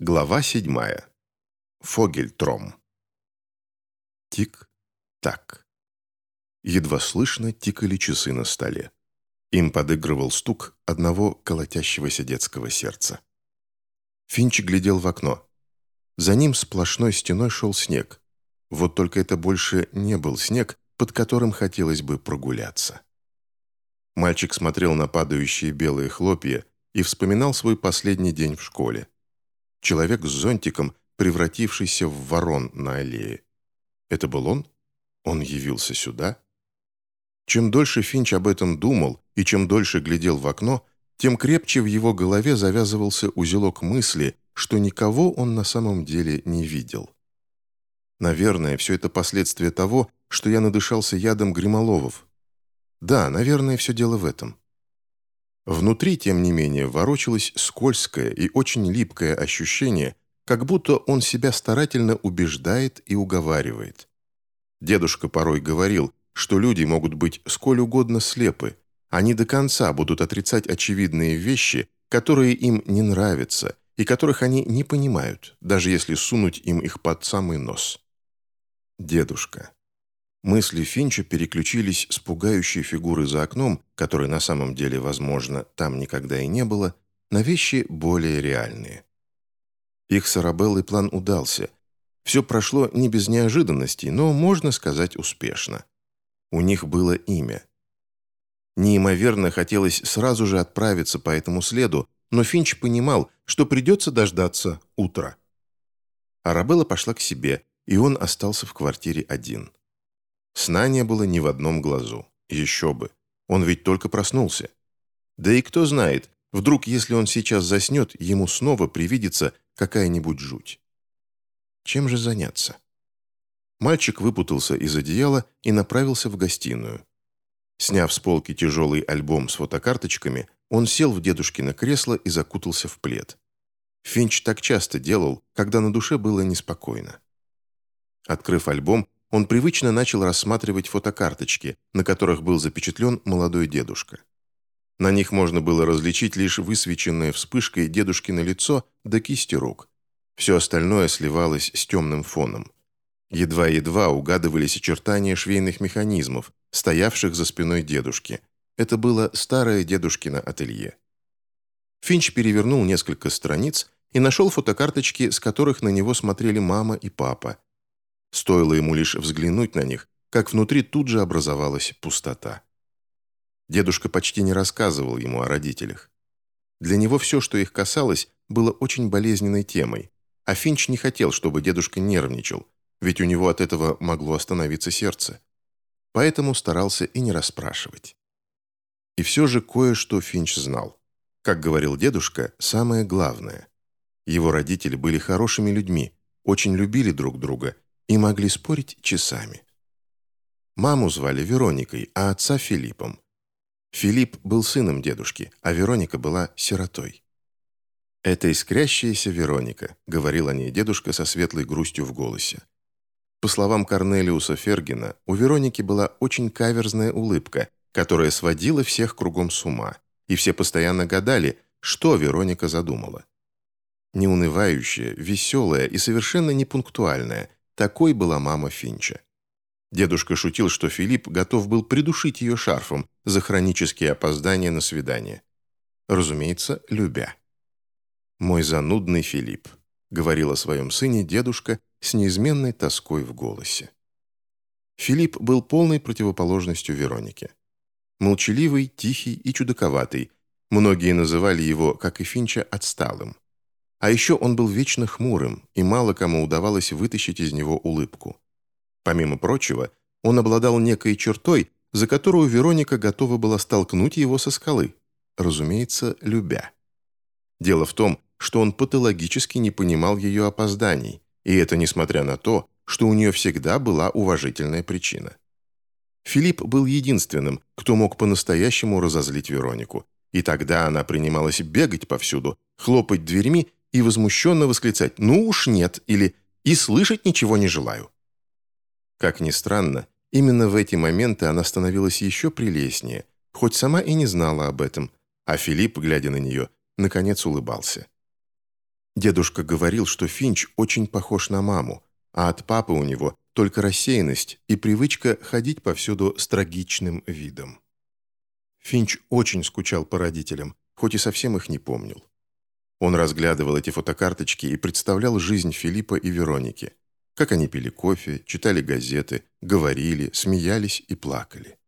Глава седьмая. Фогельтром. Тик-так. Едва слышно тикали часы на столе. Им подыгрывал стук одного колотящегося детского сердца. Финч глядел в окно. За ним сплошной стеной шел снег. Вот только это больше не был снег, под которым хотелось бы прогуляться. Мальчик смотрел на падающие белые хлопья и вспоминал свой последний день в школе человек с зонтиком, превратившийся в ворон на аллее. Это был он? Он явился сюда? Чем дольше Финч об этом думал и чем дольше глядел в окно, тем крепче в его голове завязывался узелок мысли, что никого он на самом деле не видел. Наверное, все это последствия того, что я надышался ядом гримоловов. Да, наверное, все дело в этом. Внутри, тем не менее, ворочалось скользкое и очень липкое ощущение, как будто он себя старательно убеждает и уговаривает. Дедушка порой говорил, что люди могут быть сколь угодно слепы, они до конца будут отрицать очевидные вещи, которые им не нравятся и которых они не понимают, даже если сунуть им их под самый нос. Дедушка. Мысли Финча переключились с пугающей фигуры за окном, которой на самом деле, возможно, там никогда и не было, на вещи более реальные. Их с Арабеллой план удался. Все прошло не без неожиданностей, но, можно сказать, успешно. У них было имя. Неимоверно хотелось сразу же отправиться по этому следу, но Финч понимал, что придется дождаться утра. Арабелла пошла к себе, и он остался в квартире один. Сна не было ни в одном глазу. Еще бы. Он ведь только проснулся. Да и кто знает, вдруг, если он сейчас заснет, ему снова привидится какая-нибудь жуть. Чем же заняться? Мальчик выпутался из одеяла и направился в гостиную. Сняв с полки тяжелый альбом с фотокарточками, он сел в дедушкино кресло и закутался в плед. Финч так часто делал, когда на душе было неспокойно. Открыв альбом, он привычно начал рассматривать фотокарточки, на которых был запечатлен молодой дедушка. На них можно было различить лишь высвеченное вспышкой дедушкино лицо до кисти рук. Все остальное сливалось с темным фоном. Едва-едва угадывались очертания швейных механизмов, стоявших за спиной дедушки. Это было старое дедушкино ателье. Финч перевернул несколько страниц и нашел фотокарточки, с которых на него смотрели мама и папа, Стоило ему лишь взглянуть на них, как внутри тут же образовалась пустота. Дедушка почти не рассказывал ему о родителях. Для него все, что их касалось, было очень болезненной темой, а Финч не хотел, чтобы дедушка нервничал, ведь у него от этого могло остановиться сердце. Поэтому старался и не расспрашивать. И все же кое-что Финч знал. Как говорил дедушка, самое главное. Его родители были хорошими людьми, очень любили друг друга и могли спорить часами. Маму звали Вероникой, а отца Филиппом. Филипп был сыном дедушки, а Вероника была сиротой. «Это искрящаяся Вероника», — говорил о ней дедушка со светлой грустью в голосе. По словам Корнелиуса Фергина, у Вероники была очень каверзная улыбка, которая сводила всех кругом с ума, и все постоянно гадали, что Вероника задумала. Неунывающая, веселая и совершенно непунктуальная, такой была мама Финча. Дедушка шутил, что Филипп готов был придушить ее шарфом за хронические опоздания на свидание. Разумеется, любя. «Мой занудный Филипп», — говорил о своем сыне дедушка с неизменной тоской в голосе. Филипп был полной противоположностью Веронике. Молчаливый, тихий и чудаковатый. Многие называли его, как и Финча, отсталым. А еще он был вечно хмурым, и мало кому удавалось вытащить из него улыбку. Помимо прочего, он обладал некой чертой, за которую Вероника готова была столкнуть его со скалы, разумеется, любя. Дело в том, что он патологически не понимал ее опозданий, и это несмотря на то, что у нее всегда была уважительная причина. Филипп был единственным, кто мог по-настоящему разозлить Веронику, и тогда она принималась бегать повсюду, хлопать дверьми и возмущенно восклицать «ну уж нет» или «и слышать ничего не желаю». Как ни странно, именно в эти моменты она становилась еще прелестнее, хоть сама и не знала об этом, а Филипп, глядя на нее, наконец улыбался. Дедушка говорил, что Финч очень похож на маму, а от папы у него только рассеянность и привычка ходить повсюду с трагичным видом. Финч очень скучал по родителям, хоть и совсем их не помнил. Он разглядывал эти фотокарточки и представлял жизнь Филиппа и Вероники. Как они пили кофе, читали газеты, говорили, смеялись и плакали.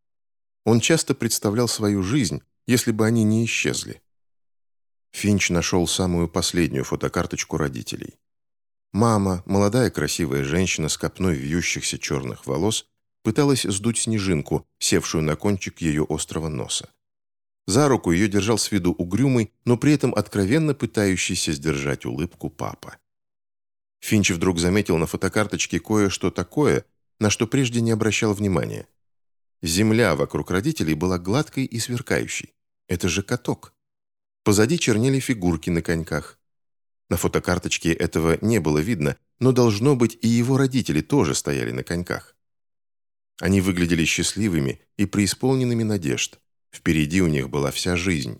Он часто представлял свою жизнь, если бы они не исчезли. Финч нашел самую последнюю фотокарточку родителей. Мама, молодая красивая женщина с копной вьющихся черных волос, пыталась сдуть снежинку, севшую на кончик ее острого носа. За руку ее держал с виду угрюмый, но при этом откровенно пытающийся сдержать улыбку папа. Финч вдруг заметил на фотокарточке кое-что такое, на что прежде не обращал внимания. Земля вокруг родителей была гладкой и сверкающей. Это же каток. Позади чернели фигурки на коньках. На фотокарточке этого не было видно, но должно быть и его родители тоже стояли на коньках. Они выглядели счастливыми и преисполненными надежд. Впереди у них была вся жизнь.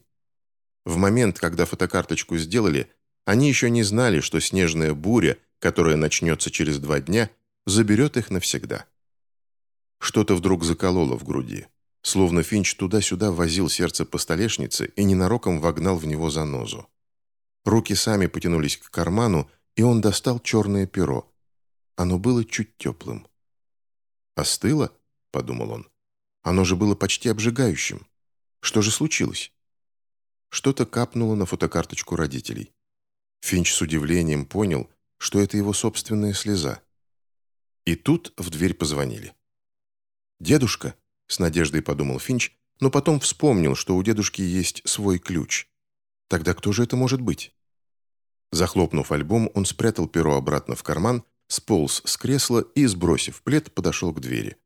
В момент, когда фотокарточку сделали, они еще не знали, что снежная буря, которая начнется через два дня, заберет их навсегда. Что-то вдруг закололо в груди. Словно Финч туда-сюда возил сердце по столешнице и ненароком вогнал в него занозу. Руки сами потянулись к карману, и он достал черное перо. Оно было чуть теплым. «Остыло?» — подумал он. «Оно же было почти обжигающим. Что же случилось?» Что-то капнуло на фотокарточку родителей. Финч с удивлением понял, что это его собственная слеза. И тут в дверь позвонили. «Дедушка?» С надеждой подумал Финч, но потом вспомнил, что у дедушки есть свой ключ. Тогда кто же это может быть? Захлопнув альбом, он спрятал перо обратно в карман, сполз с кресла и, сбросив плед, подошел к двери.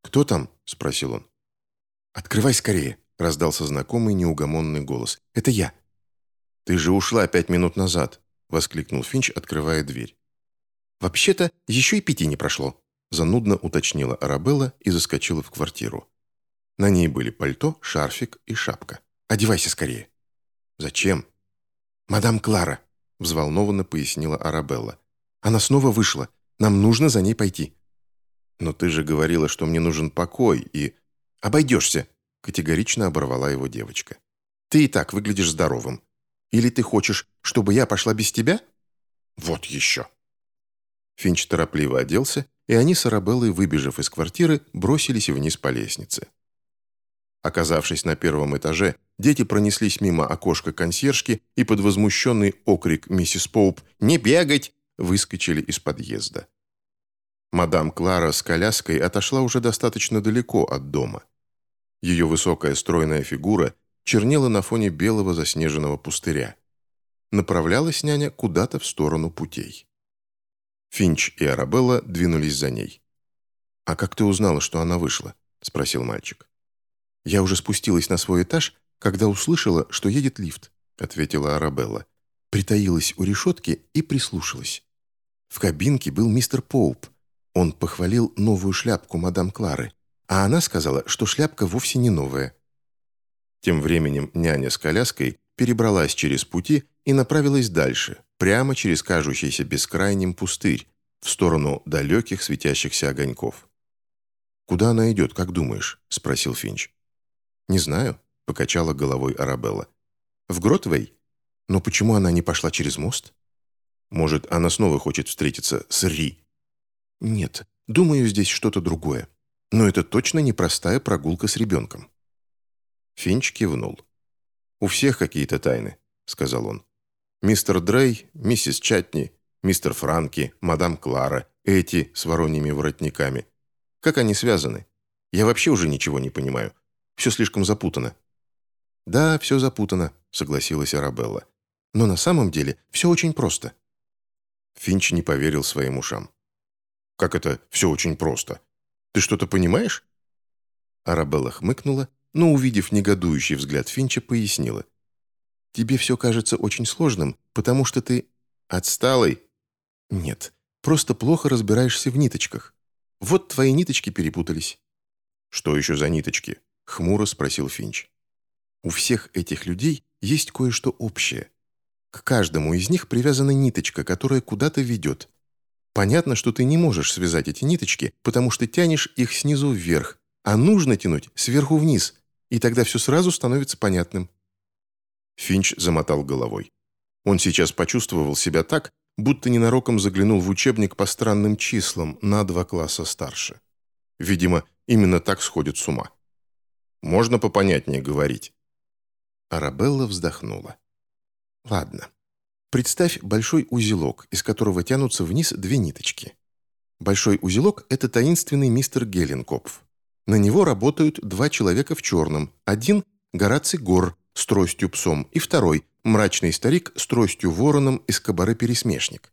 «Кто там?» – спросил он. «Открывай скорее!» – раздался знакомый неугомонный голос. «Это я!» «Ты же ушла пять минут назад!» – воскликнул Финч, открывая дверь. «Вообще-то еще и пяти не прошло!» занудно уточнила Арабелла и заскочила в квартиру. На ней были пальто, шарфик и шапка. «Одевайся скорее». «Зачем?» «Мадам Клара», — взволнованно пояснила Арабелла. «Она снова вышла. Нам нужно за ней пойти». «Но ты же говорила, что мне нужен покой и...» «Обойдешься», — категорично оборвала его девочка. «Ты и так выглядишь здоровым. Или ты хочешь, чтобы я пошла без тебя?» «Вот еще». Финч торопливо оделся и они с Арабеллой, выбежав из квартиры, бросились вниз по лестнице. Оказавшись на первом этаже, дети пронеслись мимо окошка консьержки и под возмущенный окрик миссис Поуп «Не бегать!» выскочили из подъезда. Мадам Клара с коляской отошла уже достаточно далеко от дома. Ее высокая стройная фигура чернела на фоне белого заснеженного пустыря. Направлялась няня куда-то в сторону путей. Финч и Арабелла двинулись за ней. «А как ты узнала, что она вышла?» – спросил мальчик. «Я уже спустилась на свой этаж, когда услышала, что едет лифт», – ответила Арабелла. Притаилась у решетки и прислушалась. В кабинке был мистер Поуп. Он похвалил новую шляпку мадам Клары, а она сказала, что шляпка вовсе не новая. Тем временем няня с коляской перебралась через пути и направилась дальше, прямо через кажущийся бескрайним пустырь, в сторону далеких светящихся огоньков. «Куда она идет, как думаешь?» – спросил Финч. «Не знаю», – покачала головой Арабелла. «В Гротвей? Но почему она не пошла через мост? Может, она снова хочет встретиться с Ри?» «Нет, думаю, здесь что-то другое. Но это точно непростая прогулка с ребенком». Финч кивнул. «У всех какие-то тайны», — сказал он. «Мистер Дрей, миссис Чатни, мистер Франки, мадам Клара, эти с вороньими воротниками. Как они связаны? Я вообще уже ничего не понимаю. Все слишком запутано». «Да, все запутано», — согласилась Арабелла. «Но на самом деле все очень просто». Финч не поверил своим ушам. «Как это все очень просто? Ты что-то понимаешь?» Арабелла хмыкнула но, увидев негодующий взгляд Финча, пояснила. «Тебе все кажется очень сложным, потому что ты отсталый?» «Нет, просто плохо разбираешься в ниточках. Вот твои ниточки перепутались». «Что еще за ниточки?» — хмуро спросил Финч. «У всех этих людей есть кое-что общее. К каждому из них привязана ниточка, которая куда-то ведет. Понятно, что ты не можешь связать эти ниточки, потому что тянешь их снизу вверх, а нужно тянуть сверху вниз, и тогда все сразу становится понятным». Финч замотал головой. Он сейчас почувствовал себя так, будто ненароком заглянул в учебник по странным числам на два класса старше. Видимо, именно так сходит с ума. Можно попонятнее говорить. Арабелла вздохнула. Ладно. Представь большой узелок, из которого тянутся вниз две ниточки. Большой узелок – это таинственный мистер Геленкопф. На него работают два человека в черном. Один – Гораций Гор с тростью псом, и второй – мрачный старик с тростью вороном из кабары «Пересмешник».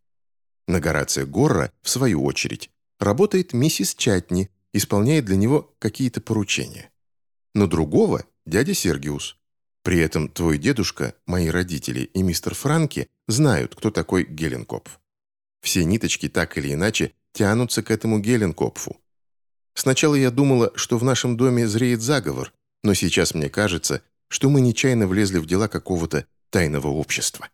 На Горация Горра, в свою очередь, работает миссис Чатни, исполняет для него какие-то поручения. На другого – дядя Сергиус. При этом твой дедушка, мои родители и мистер Франки знают, кто такой Геленкопф. Все ниточки так или иначе тянутся к этому Геленкопфу. Сначала я думала, что в нашем доме зреет заговор, но сейчас мне кажется, что мы нечаянно влезли в дела какого-то тайного общества.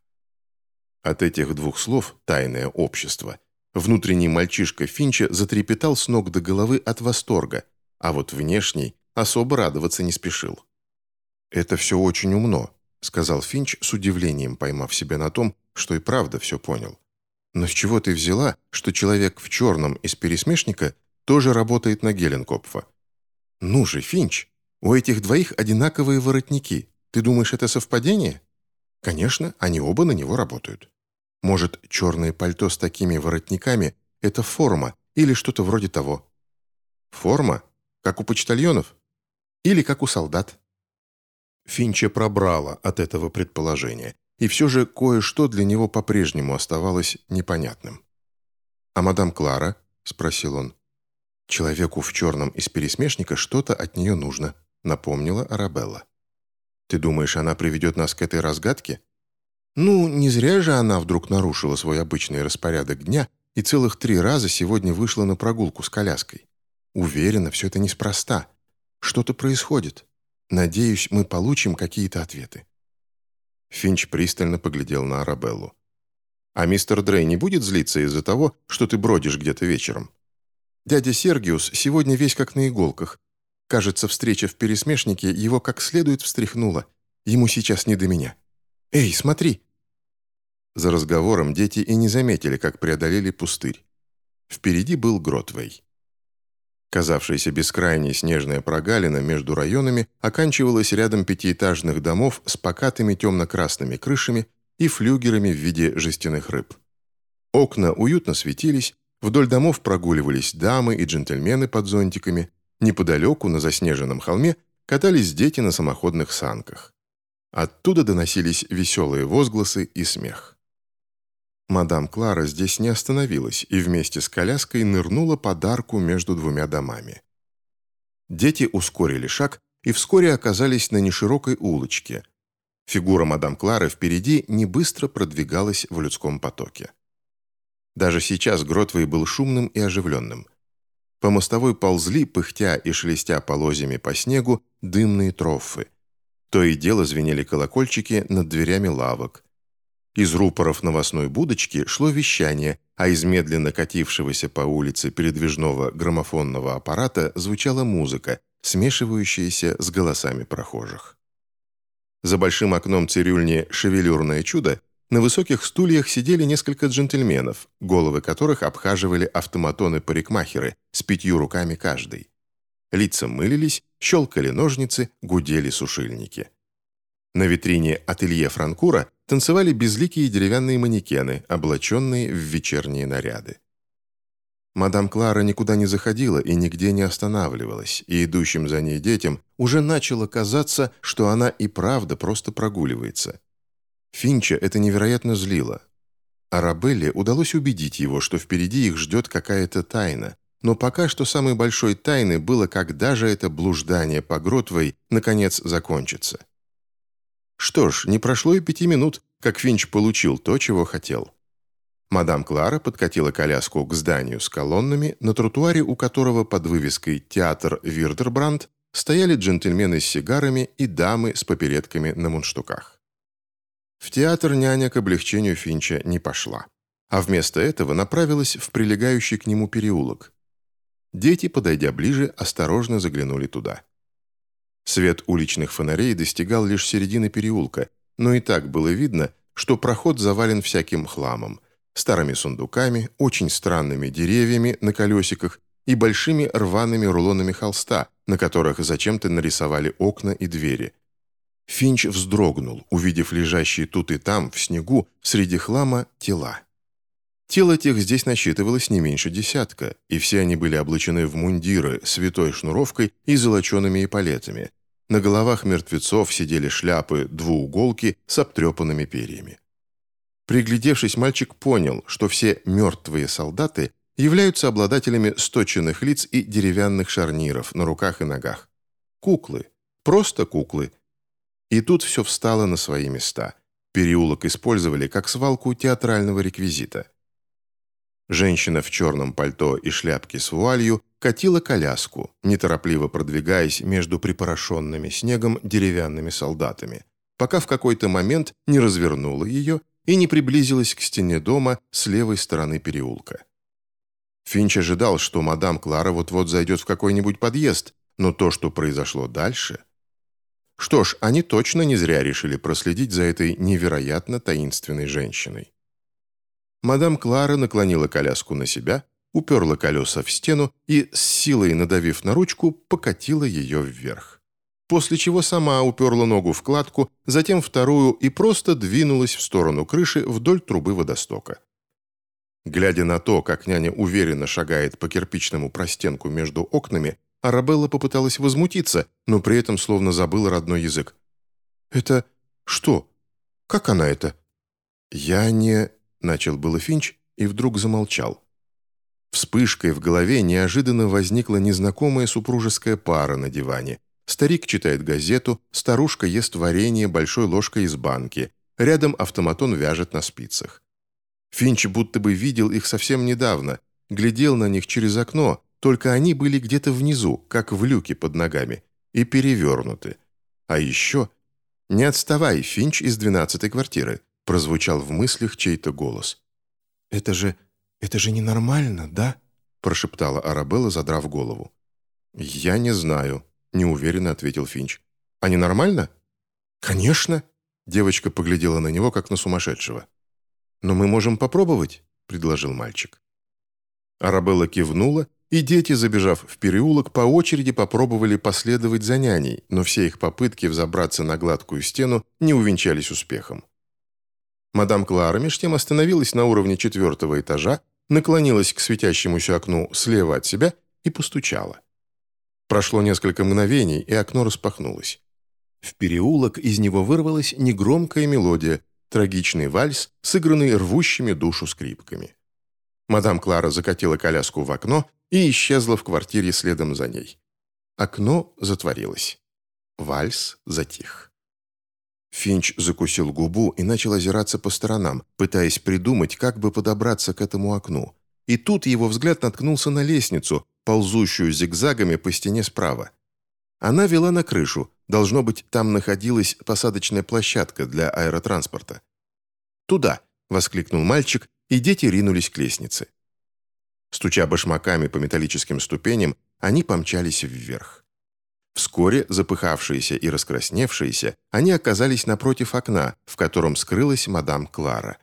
От этих двух слов «тайное общество» внутренний мальчишка Финча затрепетал с ног до головы от восторга, а вот внешний особо радоваться не спешил. «Это все очень умно», — сказал Финч с удивлением, поймав себя на том, что и правда все понял. «Но с чего ты взяла, что человек в черном из пересмешника тоже работает на Геленкопфа?» «Ну же, Финч, у этих двоих одинаковые воротники. Ты думаешь, это совпадение?» «Конечно, они оба на него работают. Может, черное пальто с такими воротниками — это форма или что-то вроде того?» «Форма? Как у почтальонов? Или как у солдат?» Финча пробрала от этого предположения, и все же кое-что для него по-прежнему оставалось непонятным. «А мадам Клара?» — спросил он. «Человеку в черном из пересмешника что-то от нее нужно», — напомнила Арабелла. «Ты думаешь, она приведет нас к этой разгадке?» «Ну, не зря же она вдруг нарушила свой обычный распорядок дня и целых три раза сегодня вышла на прогулку с коляской. Уверена, все это неспроста. Что-то происходит. Надеюсь, мы получим какие-то ответы». Финч пристально поглядел на Арабеллу. «А мистер Дрей не будет злиться из-за того, что ты бродишь где-то вечером? Дядя Сергиус сегодня весь как на иголках. Кажется, встреча в пересмешнике его как следует встряхнула. Ему сейчас не до меня. Эй, смотри!» За разговором дети и не заметили, как преодолели пустырь. Впереди был Гротвей. Казавшаяся бескрайней снежная прогалина между районами оканчивалась рядом пятиэтажных домов с покатыми темно-красными крышами и флюгерами в виде жестяных рыб. Окна уютно светились, вдоль домов прогуливались дамы и джентльмены под зонтиками, неподалеку, на заснеженном холме, катались дети на самоходных санках. Оттуда доносились веселые возгласы и смех. Мадам Клара здесь не остановилась и вместе с коляской нырнула подарку между двумя домами. Дети ускорили шаг и вскоре оказались на неширокой улочке. Фигура мадам Клары впереди не быстро продвигалась в людском потоке. Даже сейчас Гротвей был шумным и оживленным. По мостовой ползли, пыхтя и шелестя полозьями по снегу, дымные трофы. То и дело звенели колокольчики над дверями лавок. Из рупоров новостной будочки шло вещание, а из медленно катившегося по улице передвижного граммофонного аппарата звучала музыка, смешивающаяся с голосами прохожих. За большим окном цирюльни «Шевелюрное чудо» на высоких стульях сидели несколько джентльменов, головы которых обхаживали автоматоны-парикмахеры с пятью руками каждый. Лица мылились, щелкали ножницы, гудели сушильники. На витрине ателье Франкура танцевали безликие деревянные манекены, облаченные в вечерние наряды. Мадам Клара никуда не заходила и нигде не останавливалась, и идущим за ней детям уже начало казаться, что она и правда просто прогуливается. Финча это невероятно злило. Арабелле удалось убедить его, что впереди их ждет какая-то тайна, но пока что самой большой тайной было, когда же это блуждание по Гротвой наконец закончится. Что ж, не прошло и пяти минут, как Финч получил то, чего хотел. Мадам Клара подкатила коляску к зданию с колоннами, на тротуаре у которого под вывеской «Театр Вирдербранд» стояли джентльмены с сигарами и дамы с попередками на мундштуках. В театр няня к облегчению Финча не пошла, а вместо этого направилась в прилегающий к нему переулок. Дети, подойдя ближе, осторожно заглянули туда. Свет уличных фонарей достигал лишь середины переулка, но и так было видно, что проход завален всяким хламом, старыми сундуками, очень странными деревьями на колесиках и большими рваными рулонами холста, на которых зачем-то нарисовали окна и двери. Финч вздрогнул, увидев лежащие тут и там, в снегу, среди хлама, тела. Тело тех здесь насчитывалось не меньше десятка, и все они были облачены в мундиры с витой шнуровкой и золочеными эполетами. На головах мертвецов сидели шляпы двууголки с обтрепанными перьями. Приглядевшись, мальчик понял, что все мертвые солдаты являются обладателями сточенных лиц и деревянных шарниров на руках и ногах. Куклы. Просто куклы. И тут все встало на свои места. Переулок использовали как свалку театрального реквизита. Женщина в черном пальто и шляпке с вуалью катила коляску, неторопливо продвигаясь между припорошенными снегом деревянными солдатами, пока в какой-то момент не развернула ее и не приблизилась к стене дома с левой стороны переулка. Финч ожидал, что мадам Клара вот-вот зайдет в какой-нибудь подъезд, но то, что произошло дальше... Что ж, они точно не зря решили проследить за этой невероятно таинственной женщиной. Мадам Клара наклонила коляску на себя, уперла колеса в стену и, с силой надавив на ручку, покатила ее вверх. После чего сама уперла ногу в кладку, затем вторую и просто двинулась в сторону крыши вдоль трубы водостока. Глядя на то, как няня уверенно шагает по кирпичному простенку между окнами, Арабелла попыталась возмутиться, но при этом словно забыла родной язык. «Это что? Как она это?» «Я не...» — начал было Финч и вдруг замолчал. Вспышкой в голове неожиданно возникла незнакомая супружеская пара на диване. Старик читает газету, старушка ест варенье большой ложкой из банки. Рядом автоматон вяжет на спицах. Финч будто бы видел их совсем недавно, глядел на них через окно, только они были где-то внизу, как в люке под ногами, и перевернуты. А еще «Не отставай, Финч из двенадцатой квартиры», прозвучал в мыслях чей-то голос. «Это же... это же ненормально, да?» прошептала Арабелла, задрав голову. «Я не знаю», — неуверенно ответил Финч. «А не нормально?» «Конечно!» Девочка поглядела на него, как на сумасшедшего. «Но мы можем попробовать», — предложил мальчик. Арабелла кивнула, и дети, забежав в переулок, по очереди попробовали последовать за няней, но все их попытки взобраться на гладкую стену не увенчались успехом. Мадам Клара меж тем остановилась на уровне четвертого этажа, наклонилась к светящемуся окну слева от себя и постучала. Прошло несколько мгновений, и окно распахнулось. В переулок из него вырвалась негромкая мелодия, трагичный вальс, сыгранный рвущими душу скрипками. Мадам Клара закатила коляску в окно и исчезла в квартире следом за ней. Окно затворилось. Вальс затих. Финч закусил губу и начал озираться по сторонам, пытаясь придумать, как бы подобраться к этому окну. И тут его взгляд наткнулся на лестницу, ползущую зигзагами по стене справа. Она вела на крышу, должно быть, там находилась посадочная площадка для аэротранспорта. «Туда!» — воскликнул мальчик, и дети ринулись к лестнице. Стуча башмаками по металлическим ступеням, они помчались вверх. Вскоре, запыхавшиеся и раскрасневшиеся, они оказались напротив окна, в котором скрылась мадам Клара.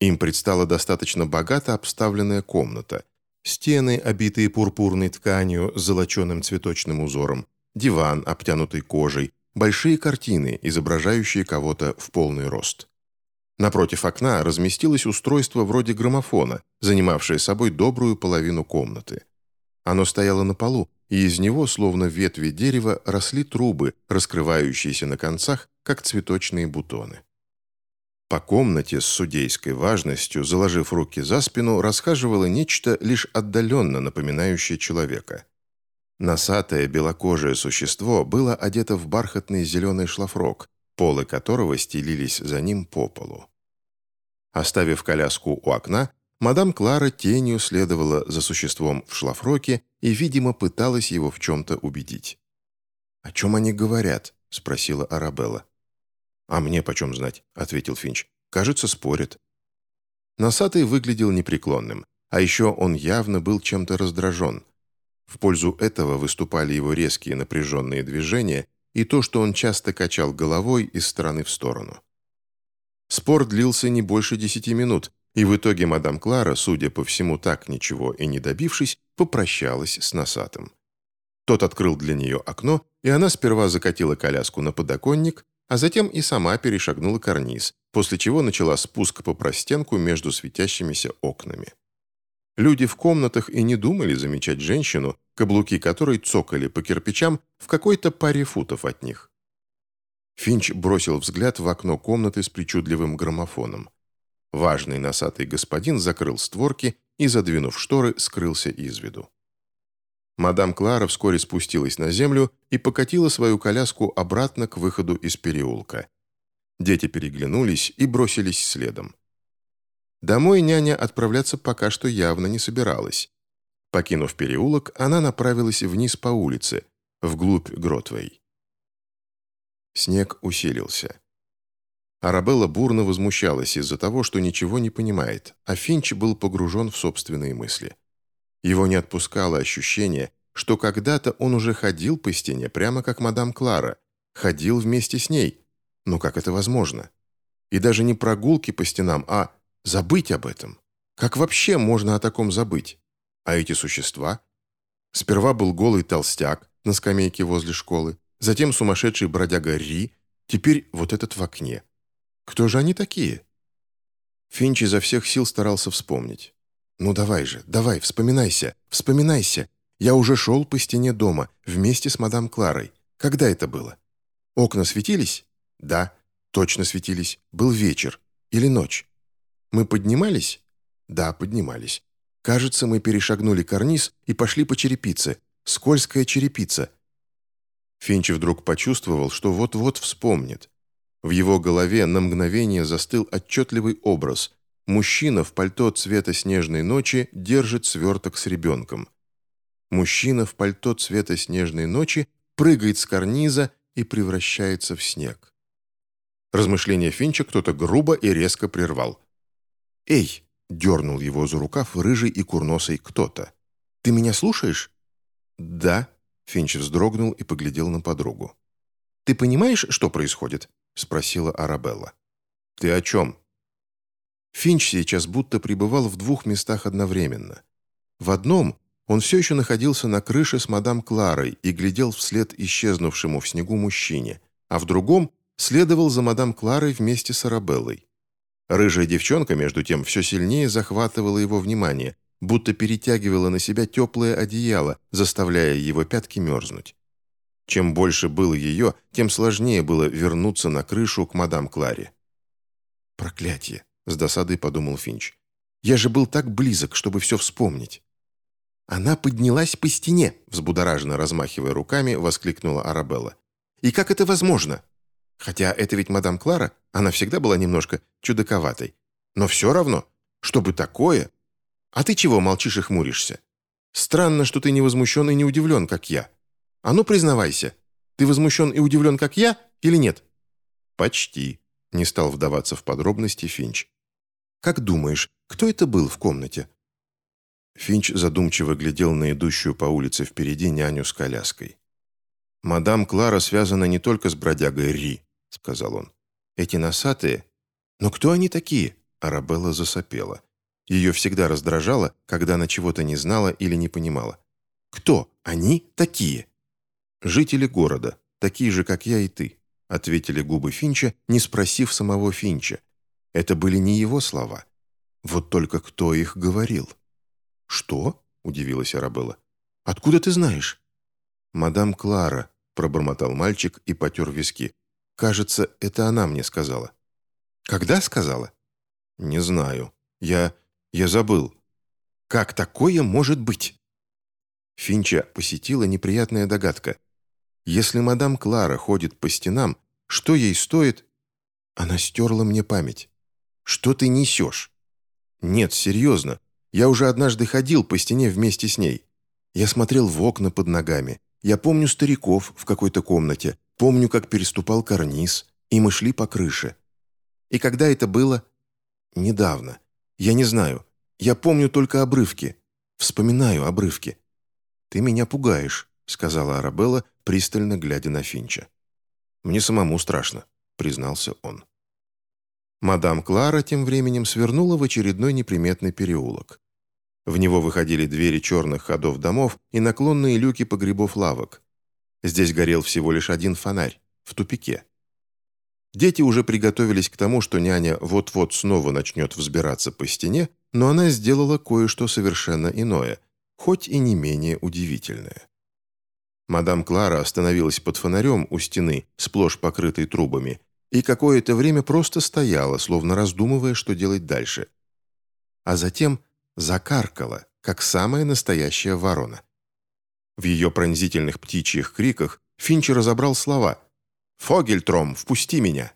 Им предстала достаточно богато обставленная комната. Стены, обитые пурпурной тканью с золоченым цветочным узором, диван, обтянутый кожей, большие картины, изображающие кого-то в полный рост. Напротив окна разместилось устройство вроде граммофона, занимавшее собой добрую половину комнаты. Оно стояло на полу, и из него, словно ветви дерева, росли трубы, раскрывающиеся на концах, как цветочные бутоны. По комнате с судейской важностью, заложив руки за спину, расхаживало нечто лишь отдаленно напоминающее человека. Носатое белокожее существо было одето в бархатный зеленый шлафрок, полы которого стелились за ним по полу. Оставив коляску у окна, мадам Клара тенью следовала за существом в шлафроке и, видимо, пыталась его в чем-то убедить. «О чем они говорят?» – спросила Арабелла. «А мне почем знать?» — ответил Финч. «Кажется, спорят». Носатый выглядел непреклонным, а еще он явно был чем-то раздражен. В пользу этого выступали его резкие напряженные движения и то, что он часто качал головой из стороны в сторону. Спор длился не больше десяти минут, и в итоге мадам Клара, судя по всему так ничего и не добившись, попрощалась с носатым. Тот открыл для нее окно, и она сперва закатила коляску на подоконник, а затем и сама перешагнула карниз, после чего начала спуск по простенку между светящимися окнами. Люди в комнатах и не думали замечать женщину, каблуки которой цокали по кирпичам в какой-то паре футов от них. Финч бросил взгляд в окно комнаты с причудливым граммофоном. Важный носатый господин закрыл створки и, задвинув шторы, скрылся из виду. Мадам Клара вскоре спустилась на землю и покатила свою коляску обратно к выходу из переулка. Дети переглянулись и бросились следом. Домой няня отправляться пока что явно не собиралась. Покинув переулок, она направилась вниз по улице, вглубь Гротвей. Снег усилился. Арабелла бурно возмущалась из-за того, что ничего не понимает, а Финч был погружен в собственные мысли. Его не отпускало ощущение, что когда-то он уже ходил по стене, прямо как мадам Клара, ходил вместе с ней. Но как это возможно? И даже не прогулки по стенам, а забыть об этом. Как вообще можно о таком забыть? А эти существа? Сперва был голый толстяк на скамейке возле школы, затем сумасшедший бродяга Ри, теперь вот этот в окне. Кто же они такие? Финч изо всех сил старался вспомнить. «Ну давай же, давай, вспоминайся, вспоминайся. Я уже шел по стене дома, вместе с мадам Кларой. Когда это было? Окна светились? Да, точно светились. Был вечер. Или ночь. Мы поднимались? Да, поднимались. Кажется, мы перешагнули карниз и пошли по черепице. Скользкая черепица. Финч вдруг почувствовал, что вот-вот вспомнит. В его голове на мгновение застыл отчетливый образ. Мужчина в пальто цвета снежной ночи держит сверток с ребенком. Мужчина в пальто цвета снежной ночи прыгает с карниза и превращается в снег. Размышления Финча кто-то грубо и резко прервал. «Эй!» — дернул его за рукав рыжий и курносый кто-то. «Ты меня слушаешь?» «Да», — Финч вздрогнул и поглядел на подругу. «Ты понимаешь, что происходит?» — спросила Арабелла. «Ты о чем?» Финч сейчас будто пребывал в двух местах одновременно. В одном он все еще находился на крыше с мадам Кларой и глядел вслед исчезнувшему в снегу мужчине, а в другом следовал за мадам Кларой вместе с Арабеллой. Рыжая девчонка, между тем, все сильнее захватывала его внимание, будто перетягивала на себя теплое одеяло, заставляя его пятки мерзнуть. Чем больше было ее, тем сложнее было вернуться на крышу к мадам Кларе. «Проклятие!» — с досадой подумал Финч. «Я же был так близок, чтобы все вспомнить». «Она поднялась по стене!» — взбудораженно размахивая руками, воскликнула Арабелла. «И как это возможно? Хотя это ведь мадам Клара, она всегда была немножко чудаковатой. Но все равно, чтобы такое... А ты чего молчишь и хмуришься? Странно, что ты не возмущен и не удивлен, как я. А ну, признавайся, ты возмущен и удивлен, как я, или нет?» «Почти», — не стал вдаваться в подробности Финч. «Как думаешь, кто это был в комнате?» Финч задумчиво глядел на идущую по улице впереди няню с коляской. «Мадам Клара связана не только с бродягой Ри», — сказал он. «Эти носатые...» «Но кто они такие?» — Арабелла засопела. Ее всегда раздражало, когда она чего-то не знала или не понимала. «Кто они такие?» «Жители города, такие же, как я и ты», ответили губы Финча, не спросив самого Финча. Это были не его слова. Вот только кто их говорил? «Что?» – удивилась Арабелла. «Откуда ты знаешь?» «Мадам Клара», – пробормотал мальчик и потер виски. «Кажется, это она мне сказала». «Когда сказала?» «Не знаю. Я... я забыл». «Как такое может быть?» Финча посетила неприятная догадка. Если мадам Клара ходит по стенам, что ей стоит? Она стерла мне память. Что ты несешь? Нет, серьезно. Я уже однажды ходил по стене вместе с ней. Я смотрел в окна под ногами. Я помню стариков в какой-то комнате. Помню, как переступал карниз. И мы шли по крыше. И когда это было? Недавно. Я не знаю. Я помню только обрывки. Вспоминаю обрывки. «Ты меня пугаешь», — сказала Арабелла, пристально глядя на Финча. «Мне самому страшно», — признался он. Мадам Клара тем временем свернула в очередной неприметный переулок. В него выходили двери черных ходов домов и наклонные люки погребов лавок. Здесь горел всего лишь один фонарь, в тупике. Дети уже приготовились к тому, что няня вот-вот снова начнет взбираться по стене, но она сделала кое-что совершенно иное, хоть и не менее удивительное. Мадам Клара остановилась под фонарем у стены, сплошь покрытой трубами, и какое-то время просто стояла, словно раздумывая, что делать дальше. А затем закаркала, как самая настоящая ворона. В ее пронзительных птичьих криках Финч разобрал слова «Фогельтром, впусти меня!».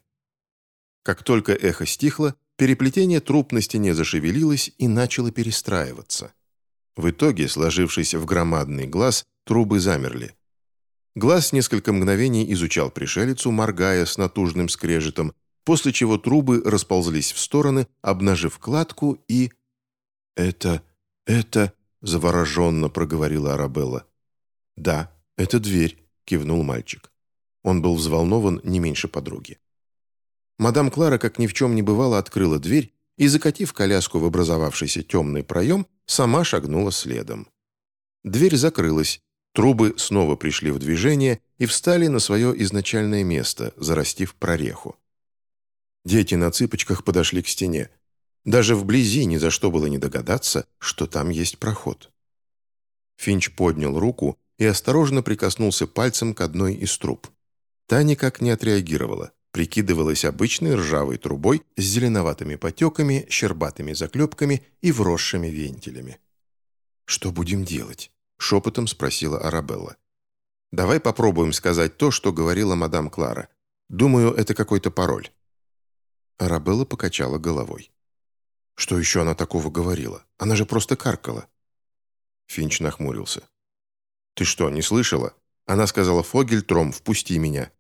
Как только эхо стихло, переплетение труб на стене зашевелилось и начало перестраиваться. В итоге, сложившись в громадный глаз, трубы замерли. Глаз несколько мгновений изучал пришелицу, моргая с натужным скрежетом, после чего трубы расползлись в стороны, обнажив кладку и... «Это... это...» — завороженно проговорила Арабелла. «Да, это дверь», — кивнул мальчик. Он был взволнован не меньше подруги. Мадам Клара, как ни в чем не бывало, открыла дверь и, закатив коляску в образовавшийся темный проем, сама шагнула следом. Дверь закрылась, трубы снова пришли в движение и встали на свое изначальное место, зарастив прореху. Дети на цыпочках подошли к стене. Даже вблизи ни за что было не догадаться, что там есть проход. Финч поднял руку и осторожно прикоснулся пальцем к одной из труб. Та никак не отреагировала, прикидывалась обычной ржавой трубой с зеленоватыми потеками, щербатыми заклепками и вросшими вентилями. «Что будем делать?» — шепотом спросила Арабелла. «Давай попробуем сказать то, что говорила мадам Клара. Думаю, это какой-то пароль». Арабелла покачала головой. Что еще она такого говорила? Она же просто каркала. Финч нахмурился. «Ты что, не слышала? Она сказала, Фогельтром, впусти меня».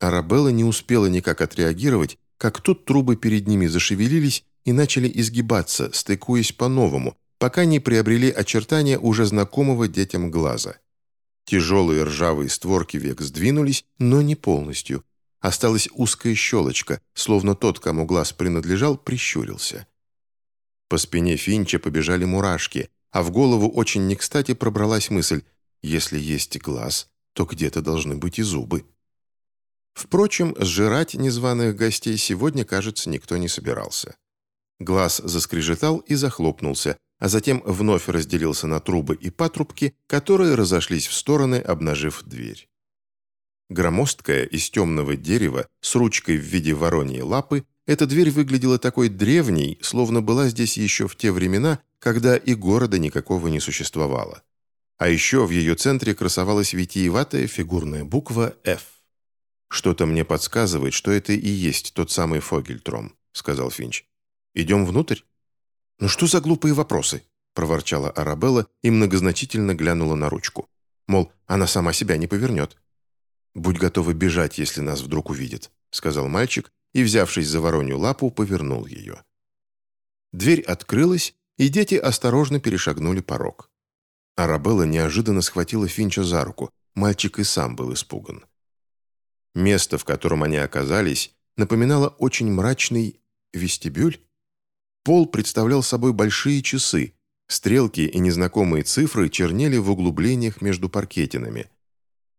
Арабелла не успела никак отреагировать, как тут трубы перед ними зашевелились и начали изгибаться, стыкуясь по-новому, пока не приобрели очертания уже знакомого детям глаза. Тяжелые ржавые створки век сдвинулись, но не полностью. Осталась узкая щелочка, словно тот, кому глаз принадлежал, прищурился. По спине Финча побежали мурашки, а в голову очень не кстати пробралась мысль «Если есть глаз, то где-то должны быть и зубы». Впрочем, сжирать незваных гостей сегодня, кажется, никто не собирался. Глаз заскрежетал и захлопнулся, а затем вновь разделился на трубы и патрубки, которые разошлись в стороны, обнажив дверь. Громоздкая из темного дерева с ручкой в виде вороньей лапы эта дверь выглядела такой древней, словно была здесь еще в те времена, когда и города никакого не существовало. А еще в ее центре красовалась витиеватая фигурная буква «Ф». «Что-то мне подсказывает, что это и есть тот самый Фогельтром», — сказал Финч. «Идем внутрь?» «Ну что за глупые вопросы?» — проворчала Арабелла и многозначительно глянула на ручку. Мол, она сама себя не повернет. «Будь готова бежать, если нас вдруг увидит», — сказал мальчик и, взявшись за воронью лапу, повернул ее. Дверь открылась, и дети осторожно перешагнули порог. Арабелла неожиданно схватила Финча за руку. Мальчик и сам был испуган. Место, в котором они оказались, напоминало очень мрачный вестибюль. Пол представлял собой большие часы. Стрелки и незнакомые цифры чернели в углублениях между паркетинами.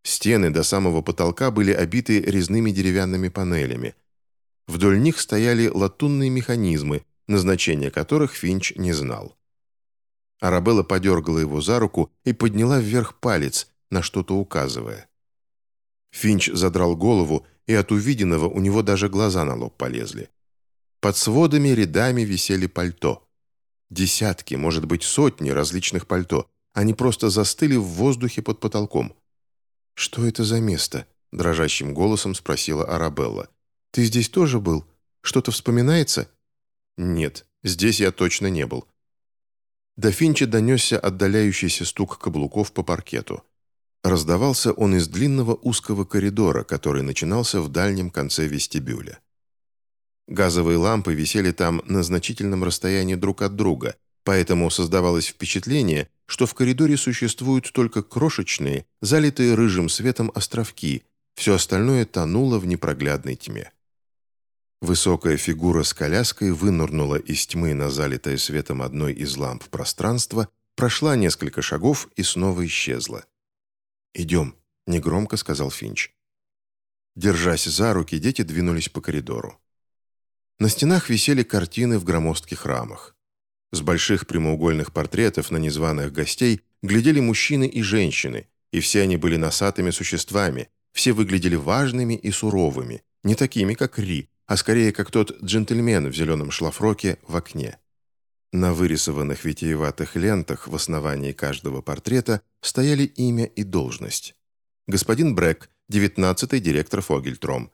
Стены до самого потолка были обиты резными деревянными панелями. Вдоль них стояли латунные механизмы, назначение которых Финч не знал. Арабелла подергала его за руку и подняла вверх палец, на что-то указывая. Финч задрал голову, и от увиденного у него даже глаза на лоб полезли. Под сводами рядами висели пальто. Десятки, может быть, сотни различных пальто. Они просто застыли в воздухе под потолком. «Что это за место?» – дрожащим голосом спросила Арабелла. «Ты здесь тоже был? Что-то вспоминается?» «Нет, здесь я точно не был». До Финча донесся отдаляющийся стук каблуков по паркету. Раздавался он из длинного узкого коридора, который начинался в дальнем конце вестибюля. Газовые лампы висели там на значительном расстоянии друг от друга, поэтому создавалось впечатление, что в коридоре существуют только крошечные, залитые рыжим светом островки, все остальное тонуло в непроглядной тьме. Высокая фигура с коляской вынырнула из тьмы на залитое светом одной из ламп пространство, прошла несколько шагов и снова исчезла. «Идем», — негромко сказал Финч. Держась за руки, дети двинулись по коридору. На стенах висели картины в громоздких рамах. С больших прямоугольных портретов на незваных гостей глядели мужчины и женщины, и все они были носатыми существами, все выглядели важными и суровыми, не такими, как Ри, а скорее как тот джентльмен в зеленом шлафроке в окне. На вырисованных витиеватых лентах в основании каждого портрета стояли имя и должность. Господин Брэк, 19-й директор Фогельтром.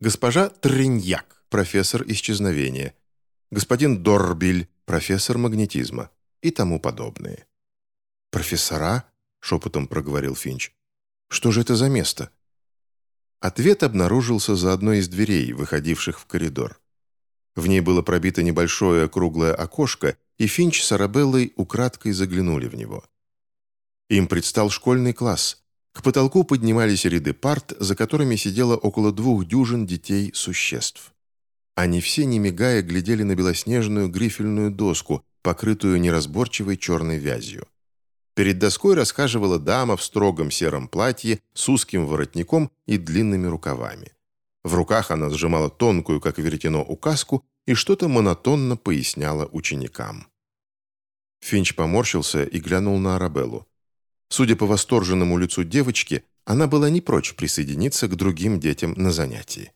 Госпожа Триньяк, профессор исчезновения. Господин Дорбиль, профессор магнетизма. И тому подобные. «Профессора?» — шепотом проговорил Финч. «Что же это за место?» Ответ обнаружился за одной из дверей, выходивших в коридор. В ней было пробито небольшое круглое окошко, и Финч с Арабеллой украдкой заглянули в него. Им предстал школьный класс. К потолку поднимались ряды парт, за которыми сидело около двух дюжин детей-существ. Они все, не мигая, глядели на белоснежную грифельную доску, покрытую неразборчивой черной вязью. Перед доской расхаживала дама в строгом сером платье с узким воротником и длинными рукавами. В руках она сжимала тонкую, как веретено, указку и что-то монотонно поясняла ученикам. Финч поморщился и глянул на Арабеллу. Судя по восторженному лицу девочки, она была не прочь присоединиться к другим детям на занятии.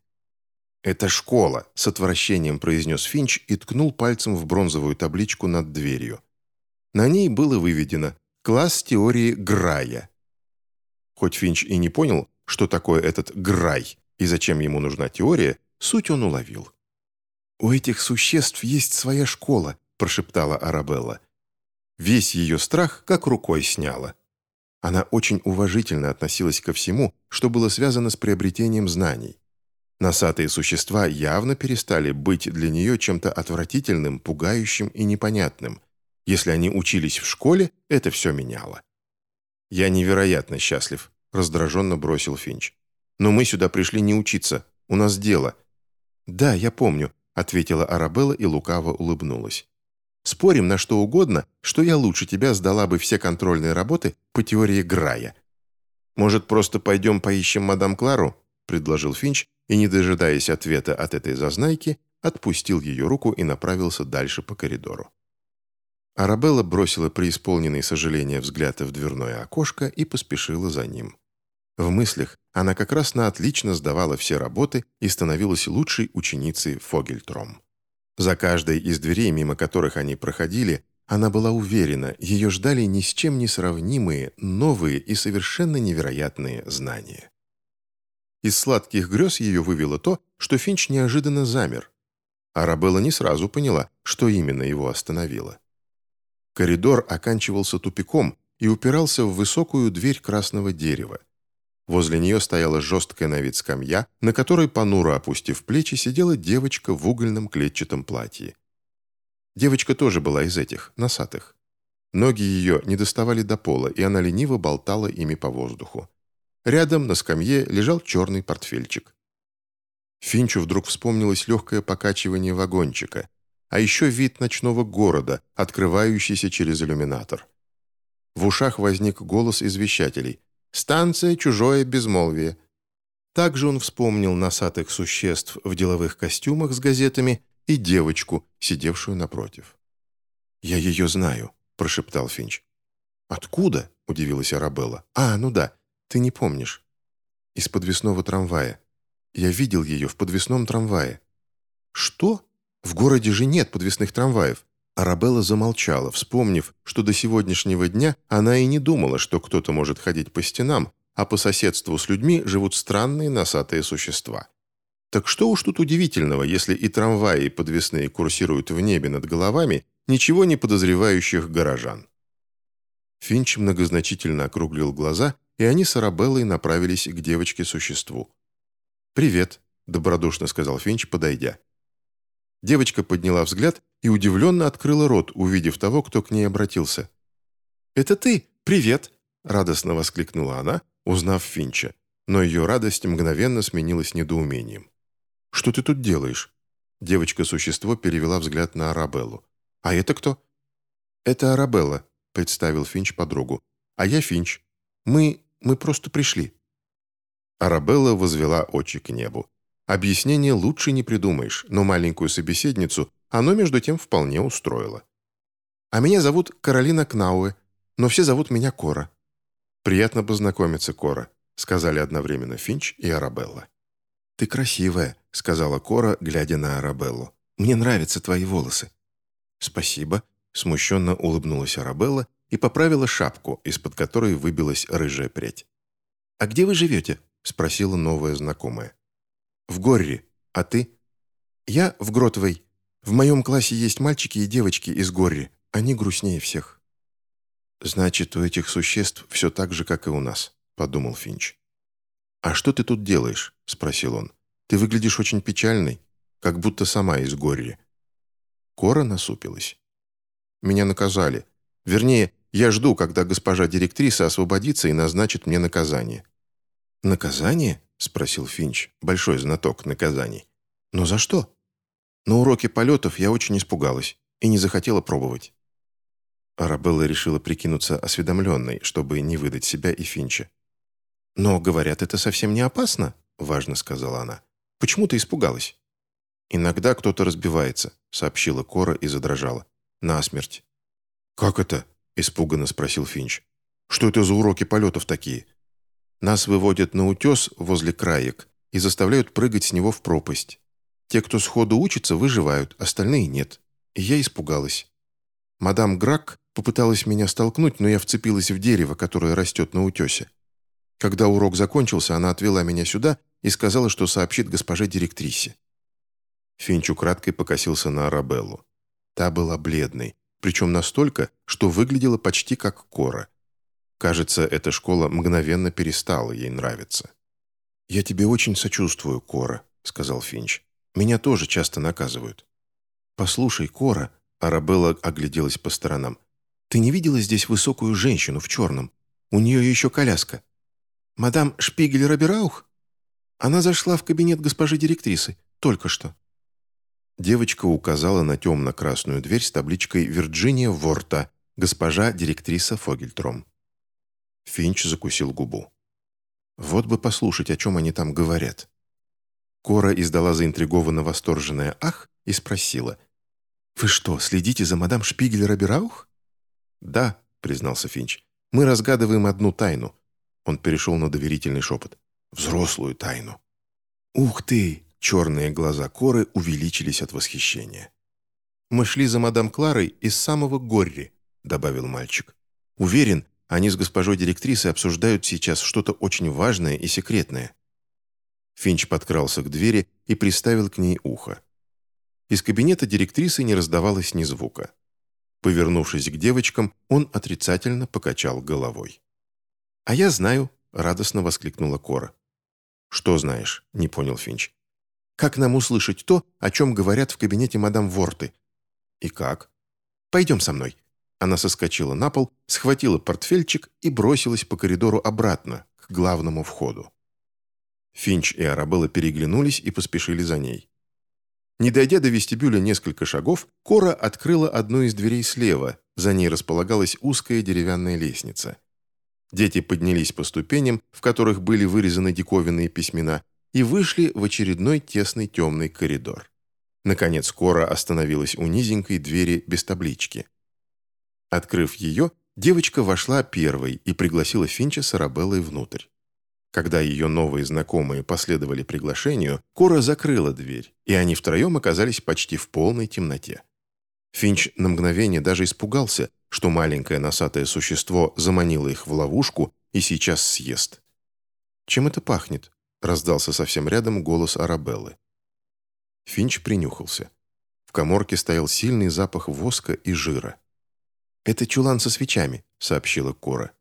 «Это школа», — с отвращением произнес Финч и ткнул пальцем в бронзовую табличку над дверью. На ней было выведено Класс теории Грая. Хоть Финч и не понял, что такое этот Грай и зачем ему нужна теория, суть он уловил. «У этих существ есть своя школа», – прошептала Арабелла. Весь ее страх как рукой сняла. Она очень уважительно относилась ко всему, что было связано с приобретением знаний. Носатые существа явно перестали быть для нее чем-то отвратительным, пугающим и непонятным, если они учились в школе, это все меняло. «Я невероятно счастлив», — раздраженно бросил Финч. «Но мы сюда пришли не учиться. У нас дело». «Да, я помню», — ответила Арабелла и лукаво улыбнулась. «Спорим на что угодно, что я лучше тебя сдала бы все контрольные работы по теории Грая». «Может, просто пойдем поищем мадам Клару?» — предложил Финч, и, не дожидаясь ответа от этой зазнайки, отпустил ее руку и направился дальше по коридору. Арабелла бросила преисполненный сожаления взгляд в дверное окошко и поспешила за ним. В мыслях она как раз на отлично сдавала все работы и становилась лучшей ученицей Фогельтром. За каждой из дверей, мимо которых они проходили, она была уверена, ее ждали ни с чем не сравнимые, новые и совершенно невероятные знания. Из сладких грез ее вывело то, что Финч неожиданно замер. Арабелла не сразу поняла, что именно его остановило. Коридор оканчивался тупиком и упирался в высокую дверь красного дерева. Возле нее стояла жесткая на вид скамья, на которой, понуро опустив плечи, сидела девочка в угольном клетчатом платье. Девочка тоже была из этих, носатых. Ноги ее не доставали до пола, и она лениво болтала ими по воздуху. Рядом на скамье лежал черный портфельчик. Финчу вдруг вспомнилось легкое покачивание вагончика, а еще вид ночного города, открывающийся через иллюминатор. В ушах возник голос извещателей. «Станция «Чужое безмолвие». Также он вспомнил носатых существ в деловых костюмах с газетами и девочку, сидевшую напротив. «Я ее знаю», – прошептал Финч. «Откуда?» – удивилась Арабелла. «А, ну да, ты не помнишь». «Из подвесного трамвая. Я видел ее в подвесном трамвае». «Что?» В городе же нет подвесных трамваев». Арабелла замолчала, вспомнив, что до сегодняшнего дня она и не думала, что кто-то может ходить по стенам, а по соседству с людьми живут странные носатые существа. Так что уж тут удивительного, если и трамваи подвесные курсируют в небе над головами ничего не подозревающих горожан. Финч многозначительно округлил глаза и они с Арабеллой направились к девочке-существу. «Привет», — добродушно сказал Финч, подойдя. Девочка подняла взгляд и удивленно открыла рот, увидев того, кто к ней обратился. «Это ты? Привет!» — радостно воскликнула она, узнав Финча, но ее радость мгновенно сменилась недоумением. «Что ты тут делаешь?» Девочка-существо перевела взгляд на Арабеллу. «А это кто?» «Это Арабелла», — представил Финч подругу. «А я Финч. Мы... мы просто пришли». Арабелла возвела очи к небу. Объяснение лучше не придумаешь, но маленькую собеседницу оно, между тем, вполне устроило. «А меня зовут Каролина Кнауэ, но все зовут меня Кора». «Приятно познакомиться, Кора», — сказали одновременно Финч и Арабелла. «Ты красивая», — сказала Кора, глядя на Арабеллу. «Мне нравятся твои волосы». «Спасибо», — смущенно улыбнулась Арабелла и поправила шапку, из-под которой выбилась рыжая прядь. «А где вы живете?» — спросила новая знакомая. «В Горре. А ты?» «Я в Гротовой. В моем классе есть мальчики и девочки из Горри. Они грустнее всех». «Значит, у этих существ все так же, как и у нас», — подумал Финч. «А что ты тут делаешь?» — спросил он. «Ты выглядишь очень печальной, как будто сама из Горри». Кора насупилась. «Меня наказали. Вернее, я жду, когда госпожа директриса освободится и назначит мне наказание». «Наказание?» — спросил Финч, большой знаток наказаний. «Но за что?» «На уроке полетов я очень испугалась и не захотела пробовать». Арабелла решила прикинуться осведомленной, чтобы не выдать себя и Финча. «Но, говорят, это совсем не опасно», — важно сказала она. «Почему ты испугалась?» «Иногда кто-то разбивается», — сообщила Кора и задрожала. «Насмерть». «Как это?» — испуганно спросил Финч. «Что это за уроки полетов такие?» Нас выводят на утес возле краек и заставляют прыгать с него в пропасть. Те, кто сходу учится, выживают, остальные нет. И я испугалась. Мадам Грак попыталась меня столкнуть, но я вцепилась в дерево, которое растет на утесе. Когда урок закончился, она отвела меня сюда и сказала, что сообщит госпоже директрисе. Финч украдкой покосился на Арабеллу. Та была бледной, причем настолько, что выглядела почти как кора. Кажется, эта школа мгновенно перестала ей нравиться. «Я тебе очень сочувствую, Кора», — сказал Финч. «Меня тоже часто наказывают». «Послушай, Кора», — Арабелла огляделась по сторонам, «ты не видела здесь высокую женщину в черном? У нее еще коляска». «Мадам Шпигель-Робераух?» Она зашла в кабинет госпожи директрисы. Только что. Девочка указала на темно-красную дверь с табличкой «Вирджиния Ворта», госпожа директриса Фогельтром. Финч закусил губу. Вот бы послушать, о чем они там говорят. Кора издала заинтригованно восторженное «ах» и спросила. «Вы что, следите за мадам Шпигель-Робераух?» «Да», — признался Финч. «Мы разгадываем одну тайну». Он перешел на доверительный шепот. «Взрослую тайну». «Ух ты!» — черные глаза Коры увеличились от восхищения. «Мы шли за мадам Кларой из самого Горри», — добавил мальчик. «Уверен, они с госпожой директрисой обсуждают сейчас что-то очень важное и секретное». Финч подкрался к двери и приставил к ней ухо. Из кабинета директрисы не раздавалось ни звука. Повернувшись к девочкам, он отрицательно покачал головой. «А я знаю», — радостно воскликнула Кора. «Что знаешь?» — не понял Финч. «Как нам услышать то, о чем говорят в кабинете мадам Ворты?» «И как?» «Пойдем со мной», она соскочила на пол, схватила портфельчик и бросилась по коридору обратно, к главному входу. Финч и Арабелла переглянулись и поспешили за ней. Не дойдя до вестибюля несколько шагов, Кора открыла одну из дверей слева, за ней располагалась узкая деревянная лестница. Дети поднялись по ступеням, в которых были вырезаны диковинные письмена, и вышли в очередной тесный темный коридор. Наконец Кора остановилась у низенькой двери без таблички. Открыв ее, девочка вошла первой и пригласила Финча с Арабеллой внутрь. Когда ее новые знакомые последовали приглашению, Кора закрыла дверь, и они втроем оказались почти в полной темноте. Финч на мгновение даже испугался, что маленькое носатое существо заманило их в ловушку и сейчас съест. «Чем это пахнет?» — раздался совсем рядом голос Арабеллы. Финч принюхался. В коморке стоял сильный запах воска и жира. «Это чулан со свечами», — сообщила Кора.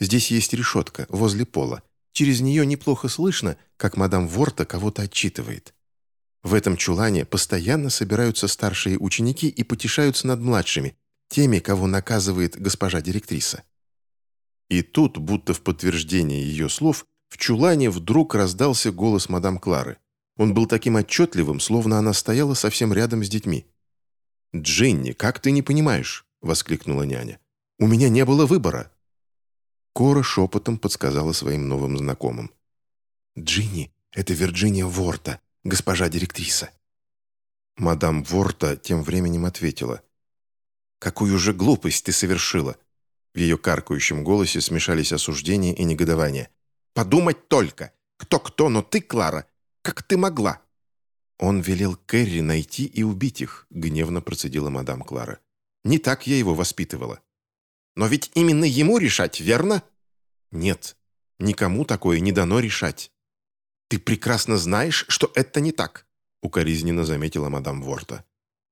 Здесь есть решетка, возле пола. Через нее неплохо слышно, как мадам Ворта кого-то отчитывает. В этом чулане постоянно собираются старшие ученики и потешаются над младшими, теми, кого наказывает госпожа директриса. И тут, будто в подтверждение ее слов, в чулане вдруг раздался голос мадам Клары. Он был таким отчетливым, словно она стояла совсем рядом с детьми. «Джинни, как ты не понимаешь?» — воскликнула няня. «У меня не было выбора». Кора шепотом подсказала своим новым знакомым. «Джинни, это Вирджиния Ворта, госпожа директриса». Мадам Ворта тем временем ответила. «Какую же глупость ты совершила!» В ее каркающем голосе смешались осуждение и негодование. «Подумать только! Кто-кто, но ты, Клара! Как ты могла?» «Он велел Кэрри найти и убить их», — гневно процедила мадам Клара. «Не так я его воспитывала». «Но ведь именно ему решать, верно?» «Нет, никому такое не дано решать». «Ты прекрасно знаешь, что это не так», — укоризненно заметила мадам Ворта.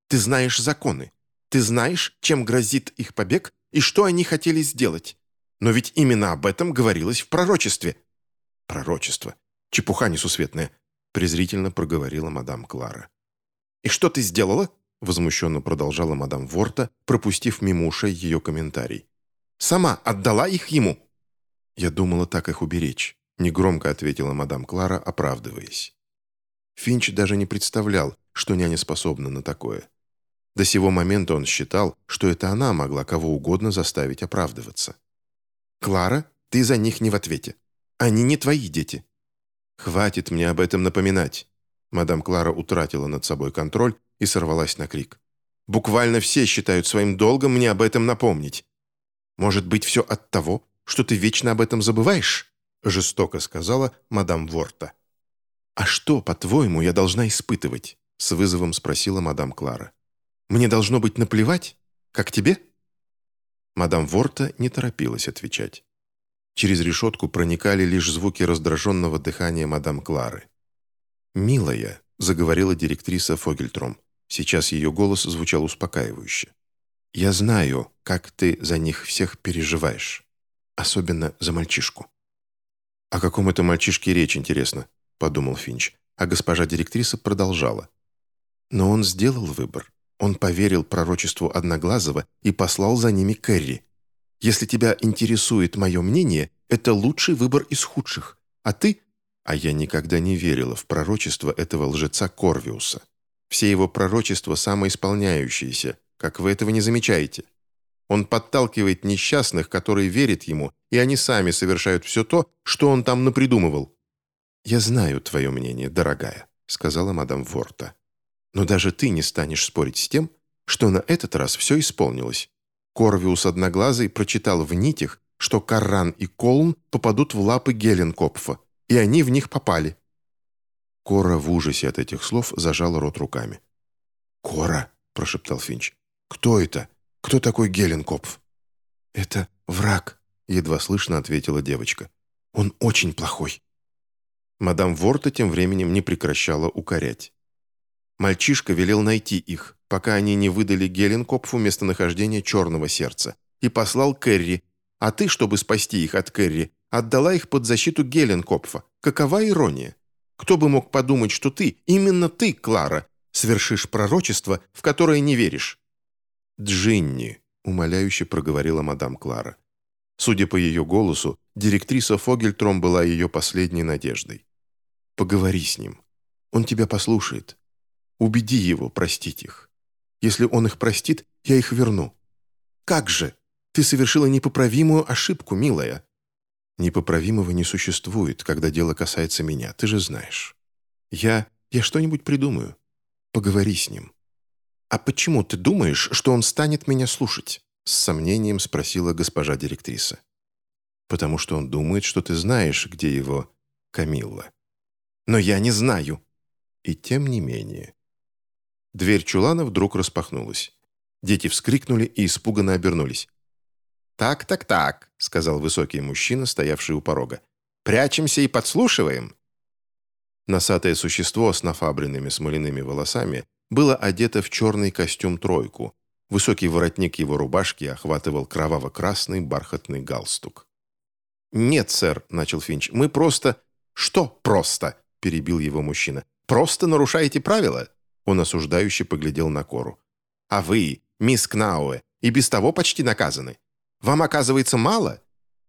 «Ты знаешь законы. Ты знаешь, чем грозит их побег и что они хотели сделать. Но ведь именно об этом говорилось в пророчестве». «Пророчество. Чепуха несусветная презрительно проговорила мадам Клара. «И что ты сделала?» возмущенно продолжала мадам Ворта, пропустив мимо ушей ее комментарий. «Сама отдала их ему!» «Я думала так их уберечь», негромко ответила мадам Клара, оправдываясь. Финч даже не представлял, что няня способна на такое. До сего момента он считал, что это она могла кого угодно заставить оправдываться. «Клара, ты за них не в ответе. Они не твои дети. «Хватит мне об этом напоминать!» Мадам Клара утратила над собой контроль и сорвалась на крик. «Буквально все считают своим долгом мне об этом напомнить. Может быть, все от того, что ты вечно об этом забываешь?» жестоко сказала мадам Ворта. «А что, по-твоему, я должна испытывать?» с вызовом спросила мадам Клара. «Мне должно быть наплевать? Как тебе?» Мадам Ворта не торопилась отвечать. Через решетку проникали лишь звуки раздраженного дыхания мадам Клары. «Милая», — заговорила директриса Фогельтром. Сейчас ее голос звучал успокаивающе. «Я знаю, как ты за них всех переживаешь. Особенно за мальчишку». «О каком это мальчишке речь, интересно?» — подумал Финч. А госпожа директриса продолжала. «Но он сделал выбор. Он поверил пророчеству Одноглазого и послал за ними Кэрри. Если тебя интересует мое мнение, это лучший выбор из худших. А ты...» А я никогда не верила в пророчество этого лжеца Корвиуса. Все его пророчества самоисполняющиеся, как вы этого не замечаете. Он подталкивает несчастных, которые верят ему, и они сами совершают все то, что он там напридумывал. «Я знаю твое мнение, дорогая», — сказала мадам Ворта. «Но даже ты не станешь спорить с тем, что на этот раз все исполнилось. Корвиус Одноглазый прочитал в нитях, что Карран и Колн попадут в лапы Геленкопфа, и они в них попали. Кора в ужасе от этих слов зажала рот руками. «Кора», — прошептал Финч, — «кто это? Кто такой Геленкопф?» «Это враг», — едва слышно ответила девочка. «Он очень плохой». Мадам Ворта тем временем не прекращала укорять. Мальчишка велел найти их, пока они не выдали Геленкопфу местонахождение черного сердца, и послал Кэрри, а ты, чтобы спасти их от Кэрри, отдала их под защиту Геленкопфа. Какова ирония? Кто бы мог подумать, что ты, именно ты, Клара, совершишь пророчество, в которое не веришь?» «Джинни», — умоляюще проговорила мадам Клара. Судя по ее голосу, директриса Фогельтром была ее последней надеждой. «Поговори с ним. Он тебя послушает. Убеди его простить их. Если он их простит, я их верну». «Как же? Ты совершила непоправимую ошибку, милая». «Непоправимого не существует, когда дело касается меня, ты же знаешь. Я... я что-нибудь придумаю. Поговори с ним». «А почему ты думаешь, что он станет меня слушать?» с сомнением спросила госпожа директриса. «Потому что он думает, что ты знаешь, где его Камилла». «Но я не знаю». «И тем не менее. Дверь чулана вдруг распахнулась. Дети вскрикнули и испуганно обернулись. «Так, так, так», — сказал высокий мужчина, стоявший у порога. «Прячемся и подслушиваем». Носатое существо с нафабренными смоляными волосами было одето в черный костюм-тройку. Высокий воротник его рубашки охватывал кроваво-красный бархатный галстук. «Нет, сэр», — начал Финч, — «мы просто...» «Что просто?» — перебил его мужчина. «Просто нарушаете правила?» Он осуждающе поглядел на Кору. «А вы, мисс Кнауэ, и без того почти наказаны. Вам, оказывается, мало?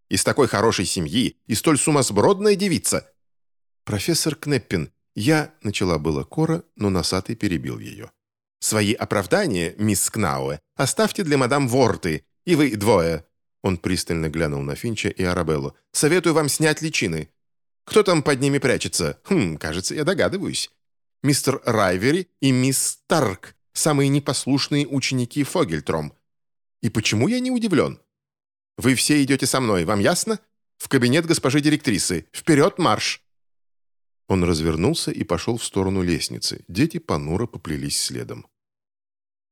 Из такой хорошей семьи и столь сумасбродная девица!» «Профессор Кнеппин, я...» — начала была Кора, но носатый перебил ее. «Свои оправдания, мисс Кнауэ, оставьте для мадам Ворты, и вы двое». Он пристально глянул на Финча и Арабеллу. «Советую вам снять личины. Кто там под ними прячется? Хм, кажется, я догадываюсь. Мистер Райвери и мисс Старк, самые непослушные ученики Фогельтром. И почему я не удивлен? Вы все идете со мной, вам ясно? В кабинет госпожи директрисы. Вперед, марш!» Он развернулся и пошел в сторону лестницы. Дети понуро поплелись следом.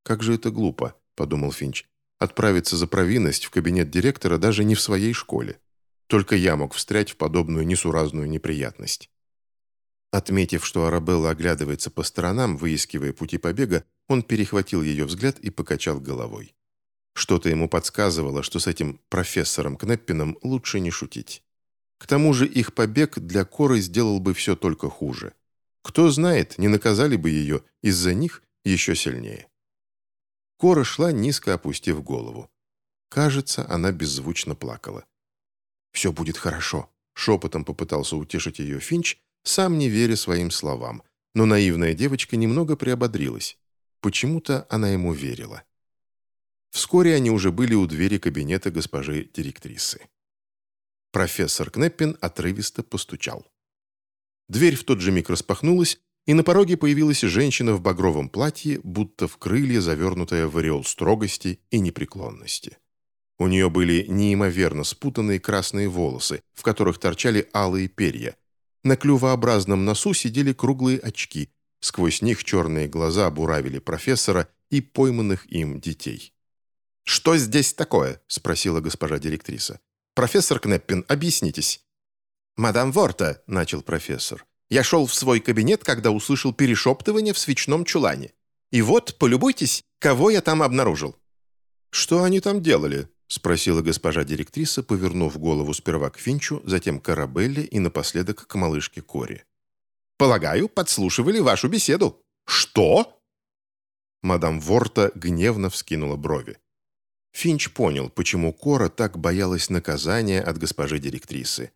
«Как же это глупо», — подумал Финч, «отправиться за провинность в кабинет директора даже не в своей школе. Только я мог встрять в подобную несуразную неприятность». Отметив, что Арабелла оглядывается по сторонам, выискивая пути побега, он перехватил ее взгляд и покачал головой. Что-то ему подсказывало, что с этим профессором Кнеппином лучше не шутить. К тому же их побег для Коры сделал бы все только хуже. Кто знает, не наказали бы ее из-за них еще сильнее. Кора шла, низко опустив голову. Кажется, она беззвучно плакала. «Все будет хорошо», — шепотом попытался утешить ее Финч, сам не веря своим словам. Но наивная девочка немного приободрилась. Почему-то она ему верила. Вскоре они уже были у двери кабинета госпожи директрисы. Профессор Кнеппин отрывисто постучал. Дверь в тот же миг распахнулась, и на пороге появилась женщина в багровом платье, будто в крылья, завернутая в ореол строгости и непреклонности. У нее были неимоверно спутанные красные волосы, в которых торчали алые перья. На клювообразном носу сидели круглые очки, сквозь них черные глаза буравили профессора и пойманных им детей. «Что здесь такое?» – спросила госпожа директриса. «Профессор Кнеппин, объяснитесь». «Мадам Ворта», – начал профессор. «Я шел в свой кабинет, когда услышал перешептывание в свечном чулане. И вот, полюбуйтесь, кого я там обнаружил». «Что они там делали?» – спросила госпожа директриса, повернув голову сперва к Финчу, затем к Арабелле и напоследок к малышке Кори. «Полагаю, подслушивали вашу беседу». «Что?» Мадам Ворта гневно вскинула брови. Финч понял, почему Кора так боялась наказания от госпожи директрисы.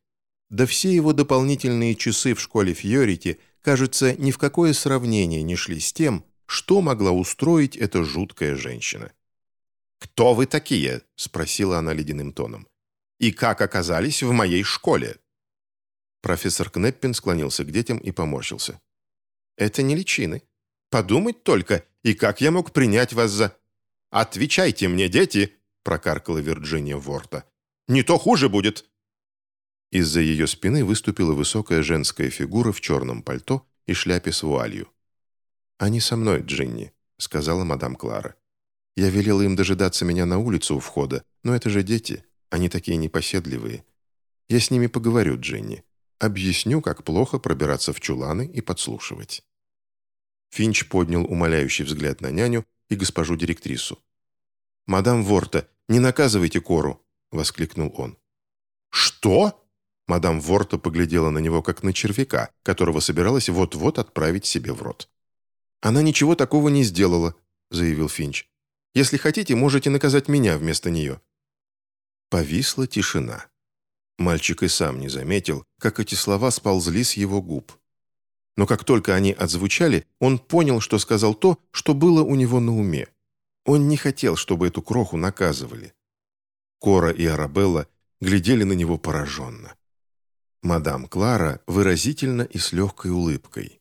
Да все его дополнительные часы в школе Фьорити, кажется, ни в какое сравнение не шли с тем, что могла устроить эта жуткая женщина. «Кто вы такие?» – спросила она ледяным тоном. «И как оказались в моей школе?» Профессор Кнеппин склонился к детям и поморщился. «Это не личины. Подумать только, и как я мог принять вас за...» «Отвечайте мне, дети!» – прокаркала Вирджиния Ворта. «Не то хуже будет!» Из-за ее спины выступила высокая женская фигура в черном пальто и шляпе с вуалью. «Они со мной, Джинни», — сказала мадам Клара. «Я велела им дожидаться меня на улице у входа, но это же дети, они такие непоседливые. Я с ними поговорю, Джинни. Объясню, как плохо пробираться в чуланы и подслушивать». Финч поднял умоляющий взгляд на няню и госпожу директрису. «Мадам Ворта, не наказывайте Кору!» — воскликнул он. «Что?» Мадам Ворта поглядела на него, как на червяка, которого собиралась вот-вот отправить себе в рот. «Она ничего такого не сделала», — заявил Финч. «Если хотите, можете наказать меня вместо нее». Повисла тишина. Мальчик и сам не заметил, как эти слова сползли с его губ. Но как только они отзвучали, он понял, что сказал то, что было у него на уме. Он не хотел, чтобы эту кроху наказывали. Кора и Арабелла глядели на него пораженно. Мадам Клара выразительно и с легкой улыбкой.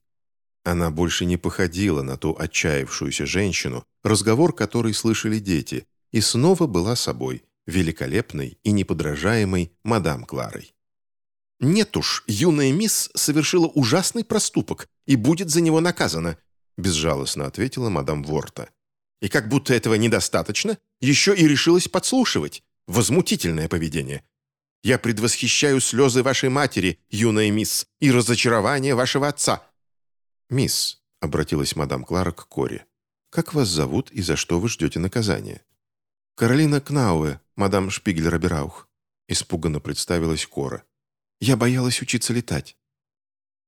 Она больше не походила на ту отчаявшуюся женщину, разговор которой слышали дети, и снова была собой, великолепной и неподражаемой мадам Кларой. «Нет уж, юная мисс совершила ужасный проступок и будет за него наказана», безжалостно ответила мадам Ворта. «И как будто этого недостаточно, еще и решилась подслушивать. Возмутительное поведение. Я предвосхищаю слезы вашей матери, юная мисс, и разочарование вашего отца». «Мисс», — обратилась мадам Клара к Коре, «как вас зовут и за что вы ждете наказания?» «Каролина Кнауэ, мадам Шпигель-Рабераух», испуганно представилась Кора. «Я боялась учиться летать».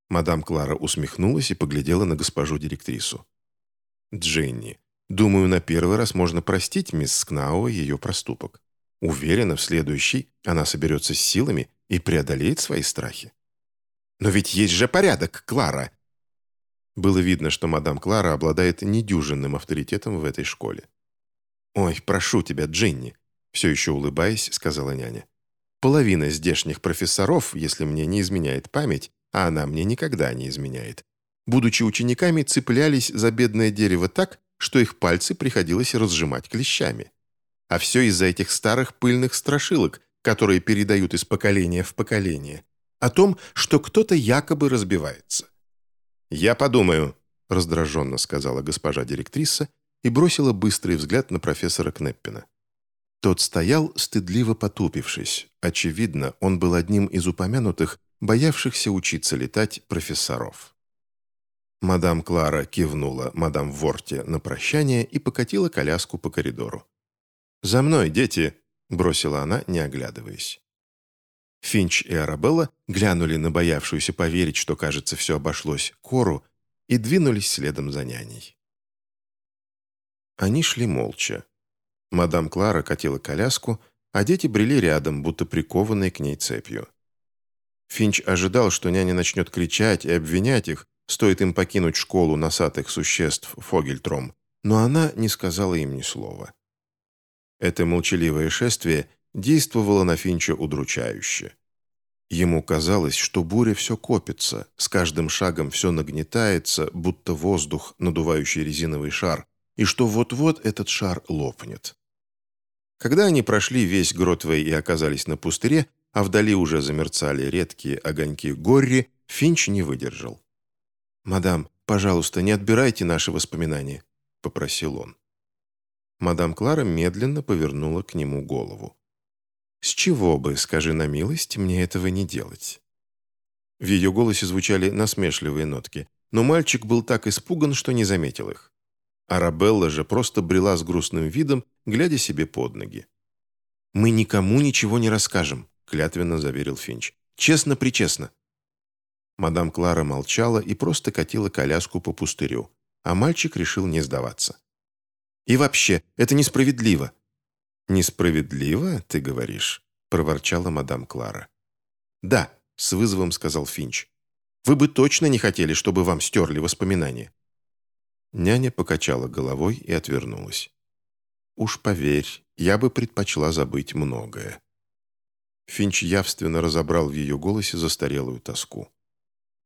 Мадам Клара усмехнулась и поглядела на госпожу директрису. «Дженни, думаю, на первый раз можно простить мисс Скнауа ее проступок. Уверена, в следующий она соберется с силами и преодолеет свои страхи». «Но ведь есть же порядок, Клара!» Было видно, что мадам Клара обладает недюжинным авторитетом в этой школе. «Ой, прошу тебя, Джинни!» Все еще улыбаясь, сказала няня. «Половина здешних профессоров, если мне не изменяет память, а она мне никогда не изменяет, будучи учениками, цеплялись за бедное дерево так, что их пальцы приходилось разжимать клещами. А все из-за этих старых пыльных страшилок, которые передают из поколения в поколение, о том, что кто-то якобы разбивается. «Я подумаю», — раздраженно сказала госпожа директриса и бросила быстрый взгляд на профессора Кнеппина. Тот стоял, стыдливо потупившись. Очевидно, он был одним из упомянутых, боявшихся учиться летать профессоров. Мадам Клара кивнула мадам Ворте на прощание и покатила коляску по коридору. «За мной, дети!» – бросила она, не оглядываясь. Финч и Арабелла глянули на боявшуюся поверить, что, кажется, все обошлось, Кору, и двинулись следом за няней. Они шли молча. Мадам Клара катила коляску, а дети брели рядом, будто прикованные к ней цепью. Финч ожидал, что няня начнет кричать и обвинять их, стоит им покинуть школу носатых существ Фогельтром, но она не сказала им ни слова. Это молчаливое шествие действовало на Финча удручающе. Ему казалось, что буря все копится, с каждым шагом все нагнетается, будто воздух, надувающий резиновый шар, и что вот-вот этот шар лопнет. Когда они прошли весь Гротвей и оказались на пустыре, а вдали уже замерцали редкие огоньки Горри, Финч не выдержал. «Мадам, пожалуйста, не отбирайте наши воспоминания», — попросил он. Мадам Клара медленно повернула к нему голову. «С чего бы, скажи на милость, мне этого не делать?» В ее голосе звучали насмешливые нотки, но мальчик был так испуган, что не заметил их. Арабелла же просто брела с грустным видом, глядя себе под ноги. «Мы никому ничего не расскажем», — клятвенно заверил Финч. «Честно-причестно». Мадам Клара молчала и просто катила коляску по пустырю, а мальчик решил не сдаваться. «И вообще, это несправедливо», «Несправедливо, ты говоришь?» – проворчала мадам Клара. «Да», – с вызовом сказал Финч. «Вы бы точно не хотели, чтобы вам стерли воспоминания». Няня покачала головой и отвернулась. «Уж поверь, я бы предпочла забыть многое». Финч явственно разобрал в ее голосе застарелую тоску.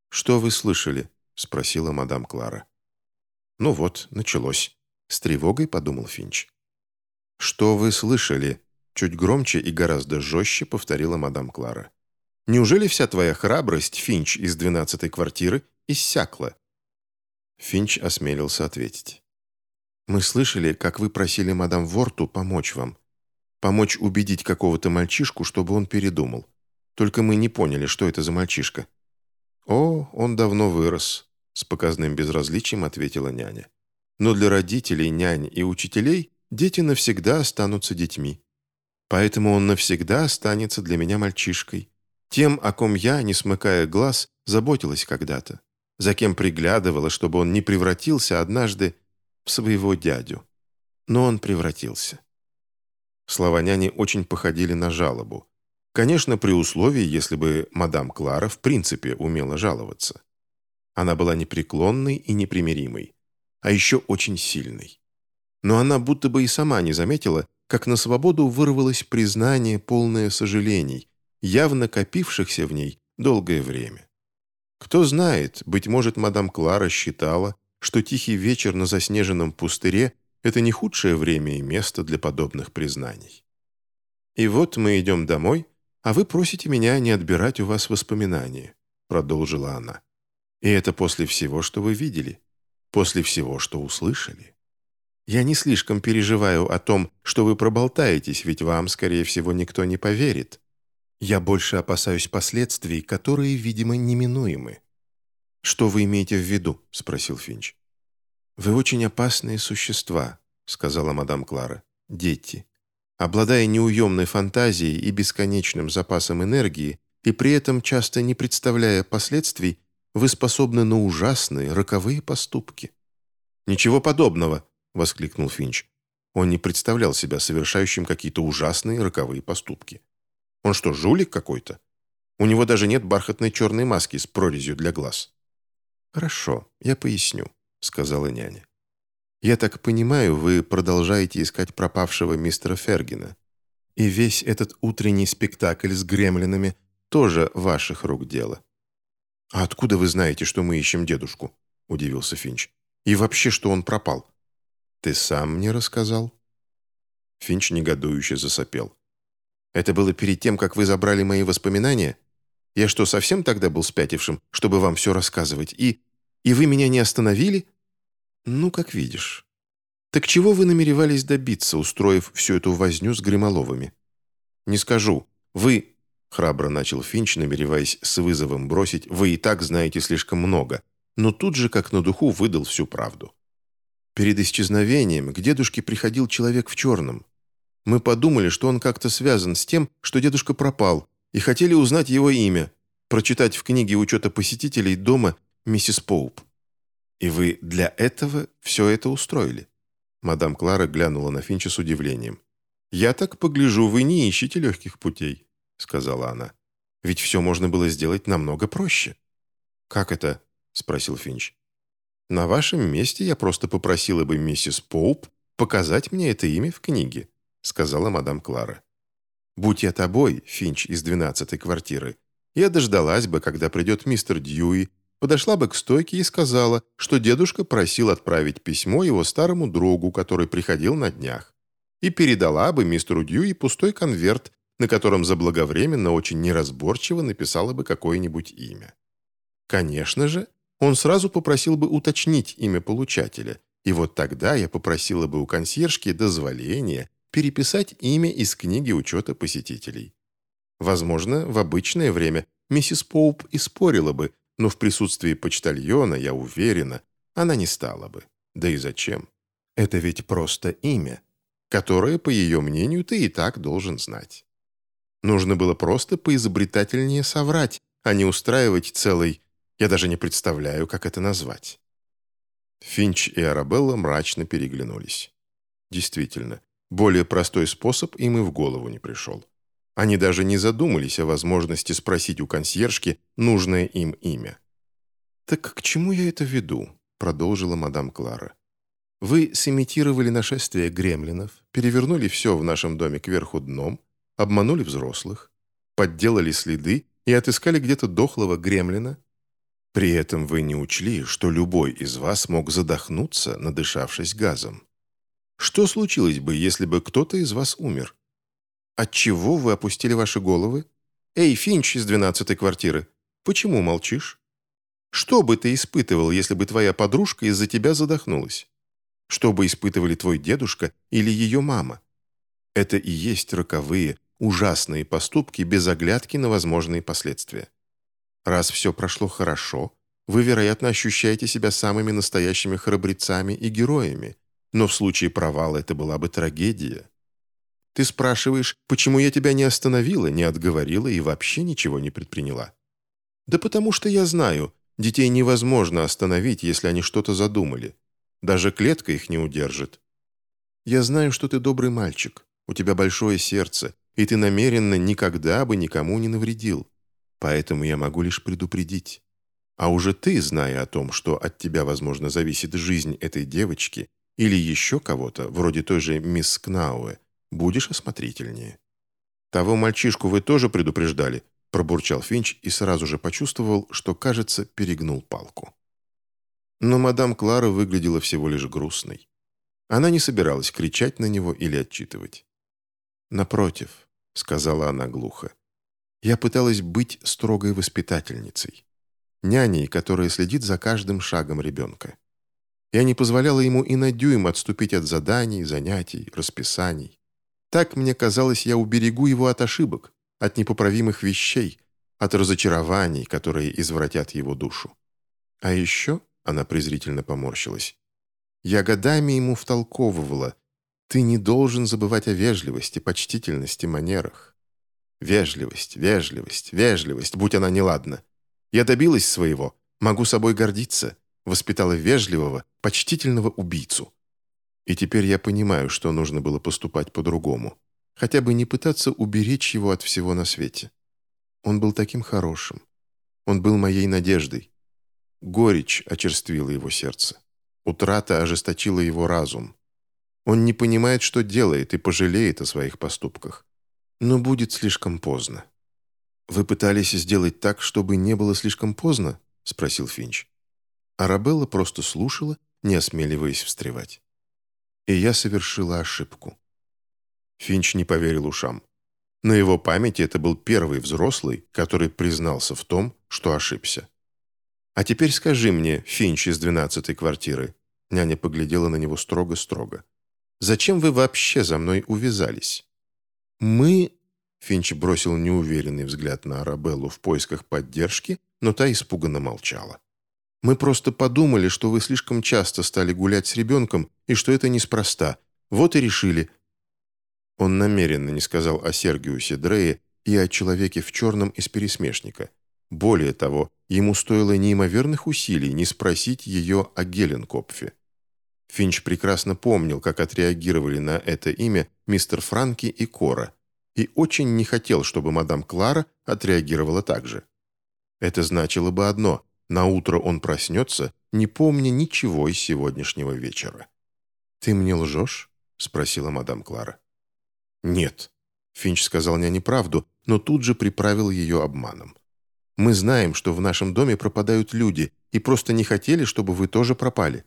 «Что вы слышали?» – спросила мадам Клара. «Ну вот, началось», – с тревогой подумал Финч. «Что вы слышали?» Чуть громче и гораздо жестче повторила мадам Клара. «Неужели вся твоя храбрость, Финч, из двенадцатой квартиры, иссякла?» Финч осмелился ответить. «Мы слышали, как вы просили мадам Ворту помочь вам. Помочь убедить какого-то мальчишку, чтобы он передумал. Только мы не поняли, что это за мальчишка». «О, он давно вырос», — с показным безразличием ответила няня. «Но для родителей, нянь и учителей дети навсегда останутся детьми. Поэтому он навсегда останется для меня мальчишкой, тем, о ком я, не смыкая глаз, заботилась когда-то, за кем приглядывала, чтобы он не превратился однажды в своего дядю. Но он превратился. Слова няни очень походили на жалобу. Конечно, при условии, если бы мадам Клара в принципе умела жаловаться. Она была непреклонной и непримиримой, а еще очень сильной но она будто бы и сама не заметила, как на свободу вырвалось признание, полное сожалений, явно копившихся в ней долгое время. Кто знает, быть может, мадам Клара считала, что тихий вечер на заснеженном пустыре – это не худшее время и место для подобных признаний. «И вот мы идем домой, а вы просите меня не отбирать у вас воспоминания», – продолжила она. «И это после всего, что вы видели, после всего, что услышали». Я не слишком переживаю о том, что вы проболтаетесь, ведь вам, скорее всего, никто не поверит. Я больше опасаюсь последствий, которые, видимо, неминуемы». «Что вы имеете в виду?» – спросил Финч. «Вы очень опасные существа», – сказала мадам Клара. «Дети. Обладая неуемной фантазией и бесконечным запасом энергии, и при этом часто не представляя последствий, вы способны на ужасные, роковые поступки». «Ничего подобного!» — воскликнул Финч. Он не представлял себя совершающим какие-то ужасные, роковые поступки. Он что, жулик какой-то? У него даже нет бархатной черной маски с прорезью для глаз. «Хорошо, я поясню», — сказала няня. «Я так понимаю, вы продолжаете искать пропавшего мистера Фергина. И весь этот утренний спектакль с гремлинами тоже ваших рук дело». «А откуда вы знаете, что мы ищем дедушку?» — удивился Финч. «И вообще, что он пропал?» «Ты сам мне рассказал?» Финч негодующе засопел. «Это было перед тем, как вы забрали мои воспоминания? Я что, совсем тогда был спятившим, чтобы вам все рассказывать? И... и вы меня не остановили?» «Ну, как видишь. Так чего вы намеревались добиться, устроив всю эту возню с Гримоловыми?» «Не скажу. Вы...» — храбро начал Финч, намереваясь с вызовом бросить «Вы и так знаете слишком много», но тут же, как на духу, выдал всю правду. Перед исчезновением к дедушке приходил человек в черном. Мы подумали, что он как-то связан с тем, что дедушка пропал, и хотели узнать его имя, прочитать в книге учета посетителей дома миссис Поуп. И вы для этого все это устроили?» Мадам Клара глянула на Финча с удивлением. «Я так погляжу, вы не ищете легких путей», — сказала она. «Ведь все можно было сделать намного проще». «Как это?» — спросил Финч. На вашем месте я просто попросила бы миссис Поуп показать мне это имя в книге», сказала мадам Клара. «Будь я тобой, Финч из двенадцатой квартиры, я дождалась бы, когда придет мистер Дьюи, подошла бы к стойке и сказала, что дедушка просил отправить письмо его старому другу, который приходил на днях, и передала бы мистеру Дьюи пустой конверт, на котором заблаговременно очень неразборчиво написала бы какое-нибудь имя. Конечно же, он сразу попросил бы уточнить имя получателя, и вот тогда я попросила бы у консьержки дозволения переписать имя из книги учета посетителей. Возможно, в обычное время миссис Поуп и спорила бы, но в присутствии почтальона, я уверена, она не стала бы. Да и зачем? Это ведь просто имя, которое, по ее мнению, ты и так должен знать. Нужно было просто поизобретательнее соврать, а не устраивать целый я даже не представляю, как это назвать». Финч и Арабелла мрачно переглянулись. Действительно, более простой способ им и в голову не пришел. Они даже не задумались о возможности спросить у консьержки нужное им имя. «Так к чему я это веду?» – продолжила мадам Клара. «Вы сымитировали нашествие гремлинов, перевернули все в нашем доме кверху дном, обманули взрослых, подделали следы и отыскали где-то дохлого гремлина, при этом вы не учли, что любой из вас мог задохнуться, надышавшись газом. Что случилось бы, если бы кто-то из вас умер? Отчего вы опустили ваши головы? Эй, Финч из двенадцатой квартиры, почему молчишь? Что бы ты испытывал, если бы твоя подружка из-за тебя задохнулась? Что бы испытывали твой дедушка или ее мама? Это и есть роковые, ужасные поступки без оглядки на возможные последствия. Раз все прошло хорошо, вы, вероятно, ощущаете себя самыми настоящими храбрецами и героями, но в случае провала это была бы трагедия. Ты спрашиваешь, почему я тебя не остановила, не отговорила и вообще ничего не предприняла? Да потому что я знаю, детей невозможно остановить, если они что-то задумали. Даже клетка их не удержит. Я знаю, что ты добрый мальчик, у тебя большое сердце, и ты намеренно никогда бы никому не навредил. Поэтому я могу лишь предупредить. А уже ты, зная о том, что от тебя, возможно, зависит жизнь этой девочки или еще кого-то, вроде той же мисс Кнауэ, будешь осмотрительнее. Того мальчишку вы тоже предупреждали, пробурчал Финч и сразу же почувствовал, что, кажется, перегнул палку. Но мадам Клара выглядела всего лишь грустной. Она не собиралась кричать на него или отчитывать. «Напротив», — сказала она глухо, я пыталась быть строгой воспитательницей. Няней, которая следит за каждым шагом ребенка. Я не позволяла ему и на дюйм отступить от заданий, занятий, расписаний. Так, мне казалось, я уберегу его от ошибок, от непоправимых вещей, от разочарований, которые извратят его душу. А еще, она презрительно поморщилась, я годами ему втолковывала, Ты не должен забывать о вежливости, почтительности, манерах. Вежливость, вежливость, вежливость, будь она неладна. Я добилась своего, могу собой гордиться, воспитала вежливого, почтительного убийцу. И теперь я понимаю, что нужно было поступать по-другому. Хотя бы не пытаться уберечь его от всего на свете. Он был таким хорошим. Он был моей надеждой. Горечь очерствила его сердце. Утрата ожесточила его разум. Он не понимает, что делает, и пожалеет о своих поступках. Но будет слишком поздно. «Вы пытались сделать так, чтобы не было слишком поздно?» — спросил Финч. Арабелла просто слушала, не осмеливаясь встревать. И я совершила ошибку. Финч не поверил ушам. На его памяти это был первый взрослый, который признался в том, что ошибся. «А теперь скажи мне, Финч из двенадцатой квартиры», няня поглядела на него строго-строго. Зачем вы вообще за мной увязались?» «Мы...» Финч бросил неуверенный взгляд на Арабеллу в поисках поддержки, но та испуганно молчала. «Мы просто подумали, что вы слишком часто стали гулять с ребенком и что это неспроста. Вот и решили». Он намеренно не сказал о Сергиусе Дрее и о человеке в черном из пересмешника. Более того, ему стоило неимоверных усилий не спросить ее о Геленкопфе. Финч прекрасно помнил, как отреагировали на это имя мистер Франки и Кора, и очень не хотел, чтобы мадам Клара отреагировала так же. Это значило бы одно – на утро он проснется, не помня ничего из сегодняшнего вечера. «Ты мне лжешь?» – спросила мадам Клара. «Нет», – Финч сказал няне правду, но тут же приправил ее обманом. «Мы знаем, что в нашем доме пропадают люди, и просто не хотели, чтобы вы тоже пропали.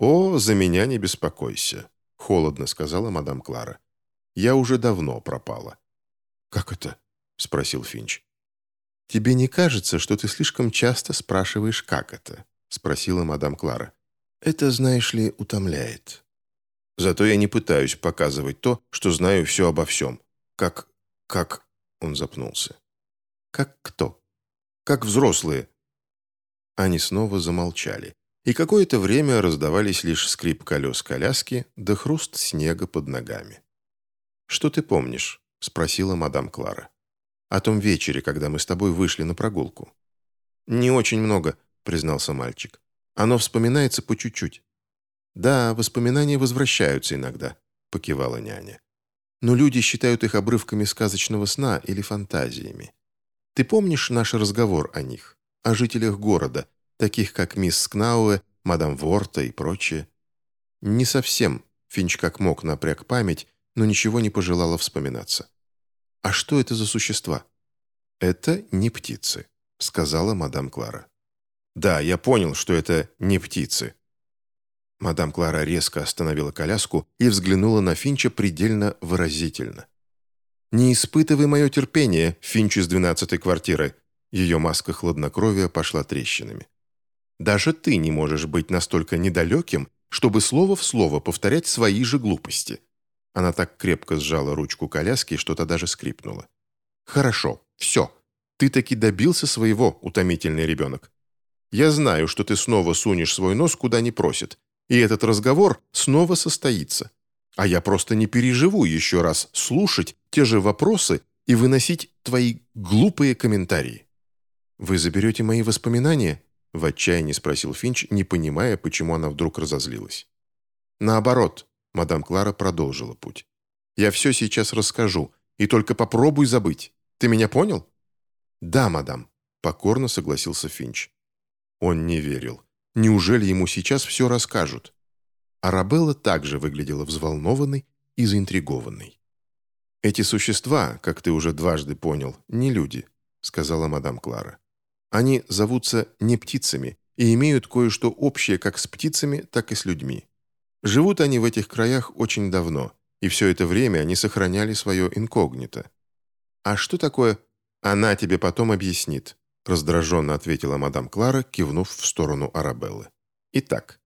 «О, за меня не беспокойся», — холодно сказала мадам Клара. «Я уже давно пропала». «Как это?» — спросил Финч. «Тебе не кажется, что ты слишком часто спрашиваешь, как это?» — спросила мадам Клара. «Это, знаешь ли, утомляет. Зато я не пытаюсь показывать то, что знаю все обо всем. Как... как...» — он запнулся. «Как кто?» «Как взрослые». Они снова замолчали и какое-то время раздавались лишь скрип колес коляски да хруст снега под ногами. «Что ты помнишь?» — спросила мадам Клара. «О том вечере, когда мы с тобой вышли на прогулку». «Не очень много», — признался мальчик. «Оно вспоминается по чуть-чуть». «Да, воспоминания возвращаются иногда», — покивала няня. «Но люди считают их обрывками сказочного сна или фантазиями. Ты помнишь наш разговор о них, о жителях города, таких как мисс Скнауэ, мадам Ворта и прочее. Не совсем, Финч как мог напряг память, но ничего не пожелала вспоминаться. «А что это за существа?» «Это не птицы», — сказала мадам Клара. «Да, я понял, что это не птицы». Мадам Клара резко остановила коляску и взглянула на Финча предельно выразительно. «Не испытывай мое терпение, Финч из двенадцатой квартиры». Ее маска хладнокровия пошла трещинами. Даже ты не можешь быть настолько недалеким, чтобы слово в слово повторять свои же глупости». Она так крепко сжала ручку коляски, что то даже скрипнула. «Хорошо, все. Ты таки добился своего, утомительный ребенок. Я знаю, что ты снова сунешь свой нос куда не просит, и этот разговор снова состоится. А я просто не переживу еще раз слушать те же вопросы и выносить твои глупые комментарии. Вы заберете мои воспоминания в отчаянии спросил Финч, не понимая, почему она вдруг разозлилась. «Наоборот», — мадам Клара продолжила путь. «Я все сейчас расскажу, и только попробуй забыть. Ты меня понял?» «Да, мадам», — покорно согласился Финч. Он не верил. Неужели ему сейчас все расскажут? Арабелла также выглядела взволнованной и заинтригованной. «Эти существа, как ты уже дважды понял, не люди», — сказала мадам Клара. Они зовутся не птицами и имеют кое-что общее как с птицами, так и с людьми. Живут они в этих краях очень давно, и все это время они сохраняли свое инкогнито. «А что такое?» «Она тебе потом объяснит», раздраженно ответила мадам Клара, кивнув в сторону Арабеллы. «Итак,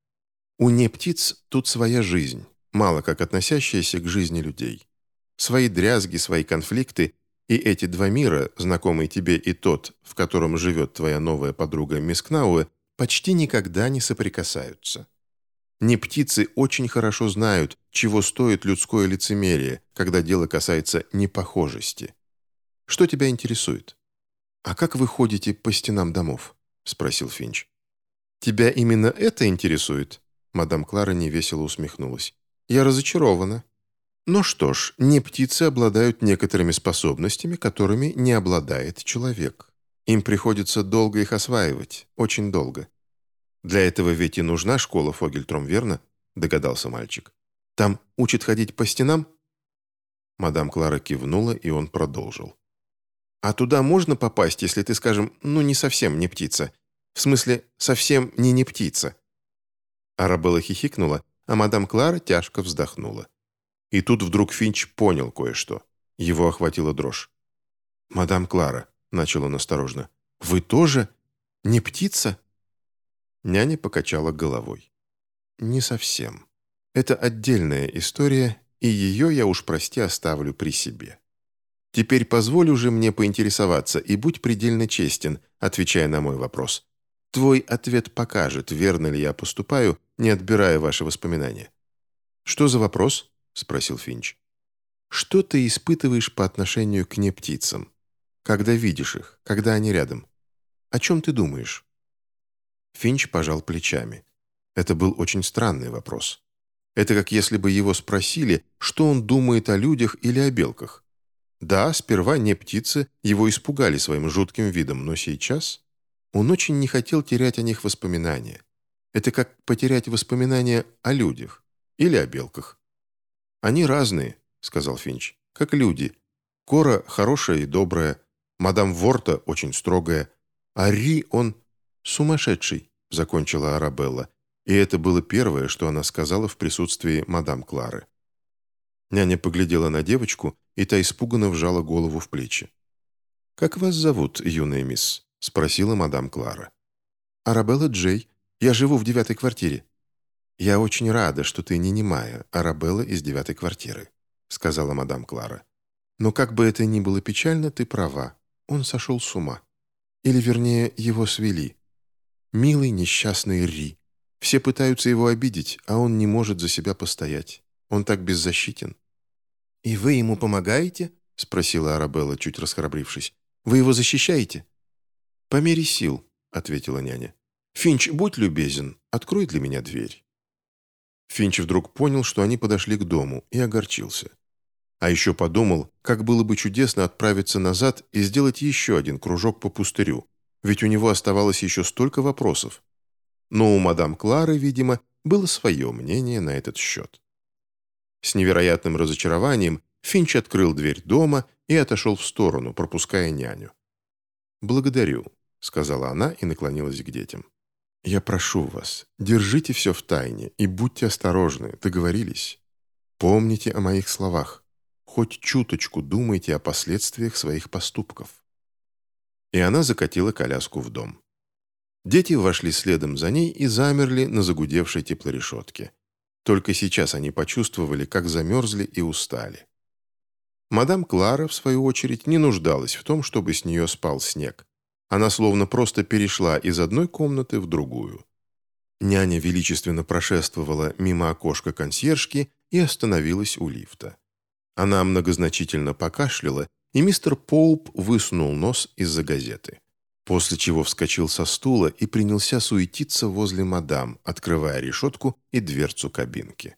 у не птиц тут своя жизнь, мало как относящаяся к жизни людей. Свои дрязги, свои конфликты и эти два мира, знакомый тебе и тот, в котором живет твоя новая подруга мисс Кнауэ, почти никогда не соприкасаются. Не птицы очень хорошо знают, чего стоит людское лицемерие, когда дело касается непохожести. Что тебя интересует? «А как вы ходите по стенам домов?» — спросил Финч. «Тебя именно это интересует?» Мадам Клара невесело усмехнулась. «Я разочарована. Ну что ж, не птицы обладают некоторыми способностями, которыми не обладает человек. Им приходится долго их осваивать, очень долго. Для этого ведь и нужна школа Фогельтром, верно?» догадался мальчик. «Там учат ходить по стенам?» Мадам Клара кивнула, и он продолжил. «А туда можно попасть, если ты, скажем, ну не совсем не птица? В смысле, совсем не не птица?» Арабелла хихикнула, а мадам Клара тяжко вздохнула. И тут вдруг Финч понял кое-что. Его охватила дрожь. «Мадам Клара», — начал он осторожно, — «вы тоже не птица?» Няня покачала головой. «Не совсем. Это отдельная история, и ее я уж, прости, оставлю при себе. Теперь позволь уже мне поинтересоваться и будь предельно честен, отвечая на мой вопрос. Твой ответ покажет, верно ли я поступаю, не отбирая ваши воспоминания. «Что за вопрос?» – спросил Финч. «Что ты испытываешь по отношению к нептицам? Когда видишь их, когда они рядом? О чем ты думаешь?» Финч пожал плечами. Это был очень странный вопрос. Это как если бы его спросили, что он думает о людях или о белках. Да, сперва не птицы его испугали своим жутким видом, но сейчас он очень не хотел терять о них воспоминания. Это как потерять воспоминания о людях или о белках. «Они разные», — сказал Финч, — «как люди. Кора хорошая и добрая, мадам Ворта очень строгая, а Ри он сумасшедший», — закончила Арабелла. И это было первое, что она сказала в присутствии мадам Клары. Няня поглядела на девочку, и та испуганно вжала голову в плечи. «Как вас зовут, юная мисс?» — спросила мадам Клара. «Арабелла Джей. Я живу в девятой квартире». «Я очень рада, что ты не немая, Арабелла из девятой квартиры», — сказала мадам Клара. «Но как бы это ни было печально, ты права. Он сошел с ума. Или, вернее, его свели. Милый несчастный Ри. Все пытаются его обидеть, а он не может за себя постоять. Он так беззащитен. «И вы ему помогаете?» — спросила Арабелла, чуть расхрабрившись. «Вы его защищаете?» «По мере сил», — ответила няня. «Финч, будь любезен, открой для меня дверь». Финч вдруг понял, что они подошли к дому, и огорчился. А еще подумал, как было бы чудесно отправиться назад и сделать еще один кружок по пустырю, ведь у него оставалось еще столько вопросов. Но у мадам Клары, видимо, было свое мнение на этот счет. С невероятным разочарованием Финч открыл дверь дома и отошел в сторону, пропуская няню. «Благодарю», — сказала она и наклонилась к детям. «Я прошу вас, держите все в тайне и будьте осторожны, договорились? Помните о моих словах. Хоть чуточку думайте о последствиях своих поступков». И она закатила коляску в дом. Дети вошли следом за ней и замерли на загудевшей теплорешетке. Только сейчас они почувствовали, как замерзли и устали. Мадам Клара, в свою очередь, не нуждалась в том, чтобы с нее спал снег. Она словно просто перешла из одной комнаты в другую. Няня величественно прошествовала мимо окошка консьержки и остановилась у лифта. Она многозначительно покашляла, и мистер Поуп высунул нос из-за газеты после чего вскочил со стула и принялся суетиться возле мадам, открывая решетку и дверцу кабинки.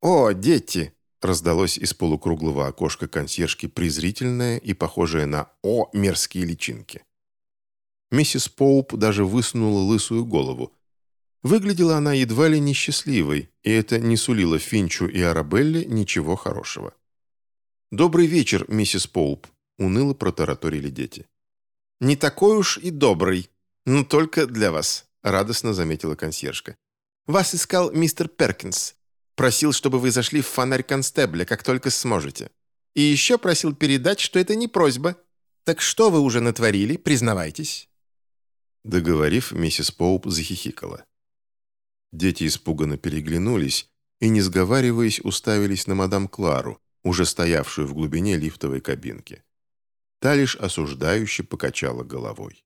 «О, дети!» – раздалось из полукруглого окошка консьержки презрительное и похожее на «О, мерзкие личинки!». Миссис Поуп даже высунула лысую голову. Выглядела она едва ли несчастливой, и это не сулило Финчу и Арабелле ничего хорошего. «Добрый вечер, миссис Поуп», – уныло протараторили дети. «Не такой уж и добрый, но только для вас», — радостно заметила консьержка. «Вас искал мистер Перкинс. Просил, чтобы вы зашли в фонарь констебля, как только сможете. И еще просил передать, что это не просьба. Так что вы уже натворили, признавайтесь». Договорив, миссис Поуп захихикала. Дети испуганно переглянулись и, не сговариваясь, уставились на мадам Клару, уже стоявшую в глубине лифтовой кабинки. Та лишь осуждающе покачала головой.